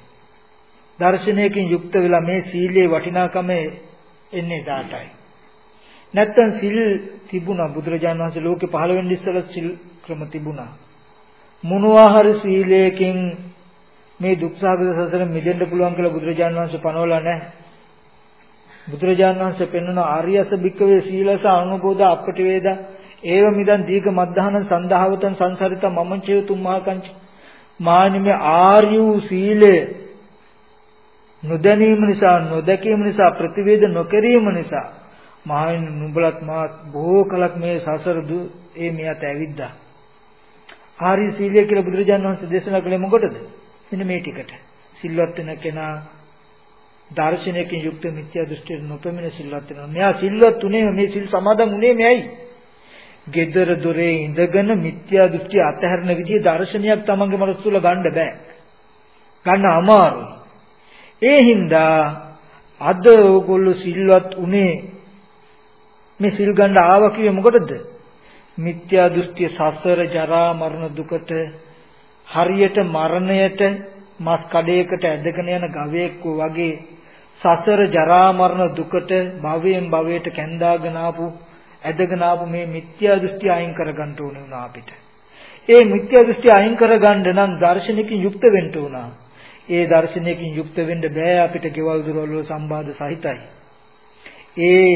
දර්ශනයකින් යුක්ත වෙලා මේ සීලයේ වටිනාකම එන්නේ දාටයි. නැත්තම් සිල් තිබුණා බුදුරජාණන් වහන්සේ ලෝකේ පහළ වෙන්න ඉස්සෙල්ලා සිල් ක්‍රම තිබුණා. මොනවා හරි සීලයකින් මේ දුක්සහගත සසරෙන් මිදෙන්න පුළුවන් කියලා බුදුරජාණන් වහන්සේ පනවලා නැහැ. බුදුරජාණන් වහන්සේ පෙන්වන ආර්යස භික්කවේ සීලස අනුබෝධ අපට වේද ඒව මිදන් දීක මද්ධහන සන්දහවතන් සංසරිත මමංචේ තුම්මාකංච මානිමේ ආර්ය වූ සීලය නොදැනීම නිසා නොදැකීම නිසා ප්‍රතිවේද නොකිරීම නිසා මහණෙනි නුඹලත් මාත් බොහෝ කලක් මේ සසර ඒ මෙයට ඇවිද්දා. ආර්ය සීලය කියලා බුදුරජාණන් වහන්සේ දේශනා කළේ මොකටද? මෙන්න මේ ටිකට. සිල්වත් වෙන කෙනා දර්ශනයකින් යුක්ත මිත්‍යා දෘෂ්ටිය නොපෙමින සිල්වත් වෙනවා. මෙයා සිල්වත් උනේ මේ සිල් සමාදන් උනේ මෙයයි. gedara dore ඉඳගෙන මිත්‍යා දෘෂ්ටි අතහැරන විදිහේ දර්ශනයක් තමන්ගේ මනස තුල ගන්න බෑ. ගන්න අමාරුයි. ඒ හින්දා අද ඕගොල්ලෝ සිල්වත් උනේ මේ සිල් ගන්න ආවා කියේ මොකටද? මිත්‍යා දෘෂ්ටි සසර ජරා මරණ දුකට හරියට මරණයට මස් කඩේකට ඇදගෙන යන ගවයෙක් වගේ සසර ජරා මරණ දුකට භවයෙන් භවයට කැඳාගෙන ආපු ඇදගෙන ආපු මේ මිත්‍යා දෘෂ්ටි අයින් කරගන්න ඕනේ වුණා අපිට. ඒ මිත්‍යා දෘෂ්ටි අයින් කරගන්න නම් දර්ශනකින් යුක්ත වෙන්න උනා. ඒ දර්ශනයකින් යුක්ත වෙන්න බෑ අපිට ගෙවල් දොරවල් සම්බාධ සහිතයි. ඒ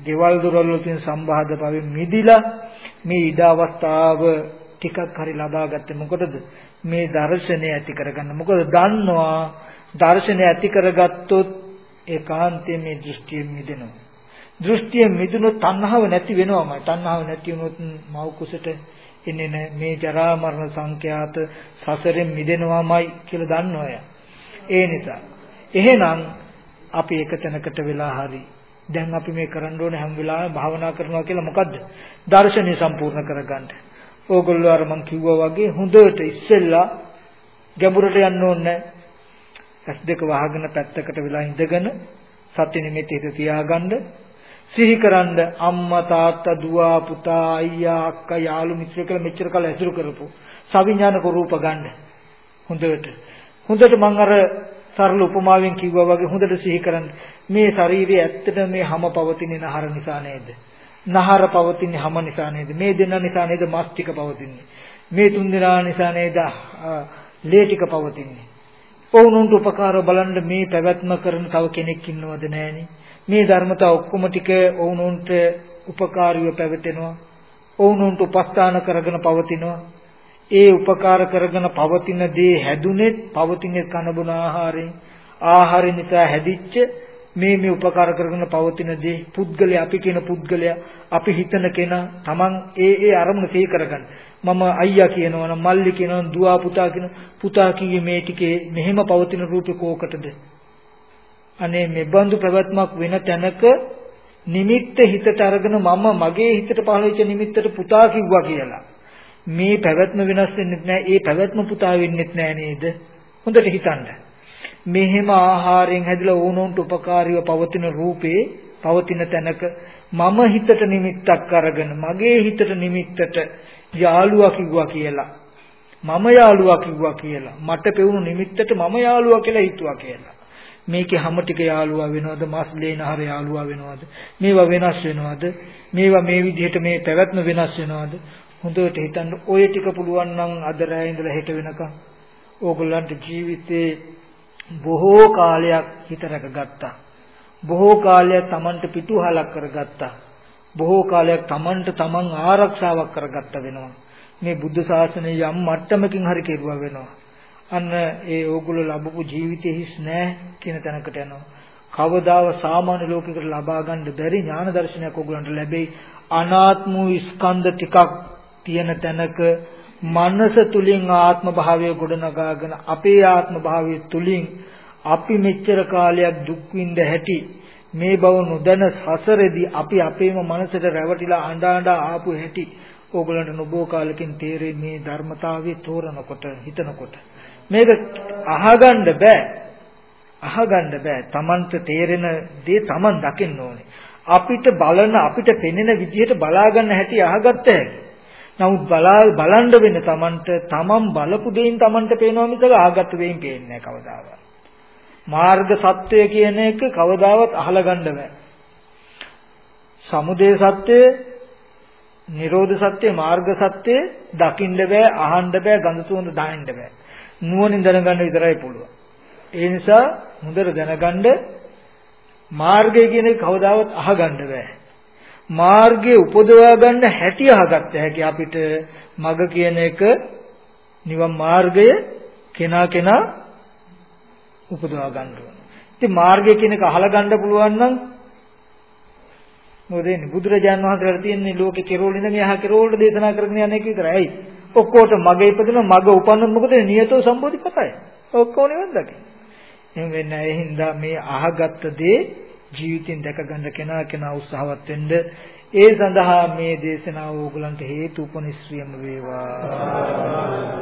ගෙවල් දොරවල් වලින් සම්බාධ පවෙන් මිදිලා මේ ඉඩ අවස්ථාව ටිකක් හරි ලබා ගත්තේ මොකටද? මේ දර්ශනය ඇති කරගන්න. මොකද දන්නවා දර්ශනය ඇති කරගත්තොත් ඒකාන්තයෙන් මේ දෘෂ්ටියෙන් මිදෙනවා. දෘෂ්ටියෙන් මිදුණොත් තණ්හාව නැති වෙනවමයි. තණ්හාව නැති වුණොත් මව කුසට එන්නේ නැහැ. මේ ජරා මරණ සංඛ්‍යාත සසරෙන් මිදෙනවාමයි කියලා දන්නවය. ඒ නිසා එහෙනම් අපි එක තැනකට වෙලා හරි දැන් අපි මේ කරන්න ඕනේ හැම වෙලාවෙම භාවනා කරනවා කියලා මොකද්ද? දර්ශනය සම්පූර්ණ කරගන්න. ඕගොල්ලෝ අර මං කිව්වා වගේ හොඳට ඉස්සෙල්ලා ගැඹුරට යන්න ඕනේ ඇස් දෙක වහගෙන පැත්තකට වෙලා ඉඳගෙන සත්‍ය නිමිති හිත තියාගන්න සිහිකරනද අම්මා තාත්තා දුව පුතා අයියා අක්කා යාළු මිත්‍රයෝ කියලා මෙච්චර කල් ඇසුරු කරපො සවිඥානික රූප ගන්න හොඳට හොඳට මම අර සරල උපමාවෙන් කිව්වා වගේ හොඳට සිහි කරන්න. මේ ශරීරය ඇත්තට මේ හැම පවතින නහර නිසා නේද? නහර පවතින්නේ හැම නිසා නේද? මේ දෙන්න නිසා නේද? මස් ටික පවතින්නේ. මේ තුන් දෙනා නිසා නේද? ලේ ටික පවතින්නේ. ඔවුනුන්ට උපකාර බලන්න මේ පැවැත්ම කරන තව කෙනෙක් ඉන්නවද නැහෙනේ? මේ ධර්මතා ඔක්කොම ටික ඔවුනුන්ට උපකාරීව පැවතෙනවා. ඔවුනුන්ට උපස්ථාන කරගෙන පවතිනවා. ඒ උපකාර කරගෙන පවතින දේ හැදුනෙත් පවතින කනබුන ආහාරයෙන් ආහාරය නිසා හැදිච්ච මේ මේ උපකාර කරගෙන පවතින දේ පුද්ගලයා අපි කියන පුද්ගලයා අපි හිතන කෙනා Taman ඒ ඒ අරමුණ සිහි කරගන්න. මම අයියා කියනවා නම් මල්ලි කියනවා දුව පුතා කියන පුතා කියේ මේ ටිකේ මෙහෙම පවතින රූපේ කෝකටද අනේ මේ බඳු ප්‍රවත්මක් වෙන තැනක නිමිත්ත හිතට අරගෙන මම මගේ හිතට පහළ වෙච්ච නිමිත්තට පුතා කිව්වා කියලා. මේ පැවැත්ම වෙනස් වෙන්නේ නැහැ. ඒ පැවැත්ම පුතා වෙන්නේ නැහැ නේද? හොඳට හිතන්න. මෙහෙම ආහාරයෙන් හැදිලා ඕනොන්ට උපකාරීව පවතින රූපේ පවතින තැනක මම හිතට නිමිත්තක් අරගෙන මගේ හිතට නිමිත්තට යාළුවා කිව්වා කියලා මම යාළුවා කිව්වා කියලා මට පෙවුණු නිමිත්තට මම යාළුවා කියලා හිතුවා කියලා මේකේ හැම ටික යාළුවා වෙනවද මස් ලේනහර යාළුවා වෙනවද මේවා වෙනස් වෙනවද මේවා මේ විදිහට මේ පැවැත්ම වෙනස් වෙනවද හොඳට හිතන්න ඔය ටික පුළුවන් නම් අද රැ ඉඳලා හෙට වෙනකම්. ඕගොල්ලන්ට ජීවිතේ බොහෝ කාලයක් හිත රැකගත්තා. බොහෝ කාලයක් Tamanට පිටුහලක් කරගත්තා. බොහෝ කාලයක් Tamanට Taman ආරක්ෂාවක් කරගත්ත වෙනවා. මේ බුද්ධ ශාසනය යම් මට්ටමකින් හරි කෙරුවා වෙනවා. අන්න ඒ ඕගොල්ලෝ ලැබපු ජීවිතේ හිස් නැහැ කියන තැනකට යනවා. කවදාව සාමාන්‍ය ලෝකයකට ලබා ගන්න බැරි ඥාන දර්ශනයක් ඕගොල්ලන්ට ලැබෙයි. අනාත්ම වූ ස්කන්ධ ටිකක් තියෙන තැනක මනස තුලින් ආත්ම භාවය ගොඩනගාගෙන අපේ ආත්ම භාවය තුලින් අපි මෙච්චර කාලයක් දුක් විඳ හැටි මේ බව නොදැන සසරෙදි අපි අපේම මනසට රැවටිලා අඬ අඬ ආපු හැටි ඕගලන්ට නොබෝ කාලෙකින් තේරෙන්නේ මේ ධර්මතාවයේ තෝරනකොට හිතනකොට මේක අහගන්න බෑ. අහගන්න බෑ. Tamanට තේරෙන දේ Taman දකින්න ඕනේ. අපිට බලන අපිට පෙනෙන විදිහට බලා ගන්න හැටි අහගත්ත හැකි. නමුත් බලා බලන්න වෙන Tamanට Taman බලපු දෙයින් Tamanට පේනවා මිසක අහගත්ත දෙයින් පේන්නේ නැහැ කවදාවත්. මාර්ග සත්‍යය කියන එක කවදාවත් අහලා ගන්න බෑ. සමුදය සත්‍යය නිරෝධ සත්‍ය මාර්ග සත්‍ය දකින්න බෑ අහන්න බෑ ගඳ සුවඳ දාන්න බෑ නුවණින් දැනගන්න විතරයි පුළුවන් ඒ නිසා හොඳට දැනගන්න මාර්ගය කියන එක කවදාවත් අහගන්න බෑ මාර්ගයේ උපදවා ගන්න හැටි අහගත්ත හැකි අපිට මග කියන එක නිවන් මාර්ගය කෙනා කෙනා උපදවා ගන්න ඕන. ඉතින් මාර්ගය කියන එක අහලා ගන්න පුළුවන් නම් මොකද එන්නේ බුදුරජාන් වහන්සේලාට තියෙන්නේ ලෝකේ කෙරෝල් ඉඳන් එහා කෙරෝල්ට දේශනා කරගෙන යන එක විතරයි. ඇයි? ඔක්කොට මගේ ඉපදෙන මග උපන්නොත් මොකද නියතෝ සම්බෝධිපතයි. ඔක්කොම නිවන් දකින්න. එහෙම වෙන්නේ නැහැ. ඒ හින්දා මේ අහගත්ත දේ ජීවිතෙන් දැක ගන්න කෙනා කෙනා උත්සාහවත් වෙන්න. ඒ සඳහා මේ දේශනාව ඕගලන්ට හේතු උපනිශ්‍රියම වේවා.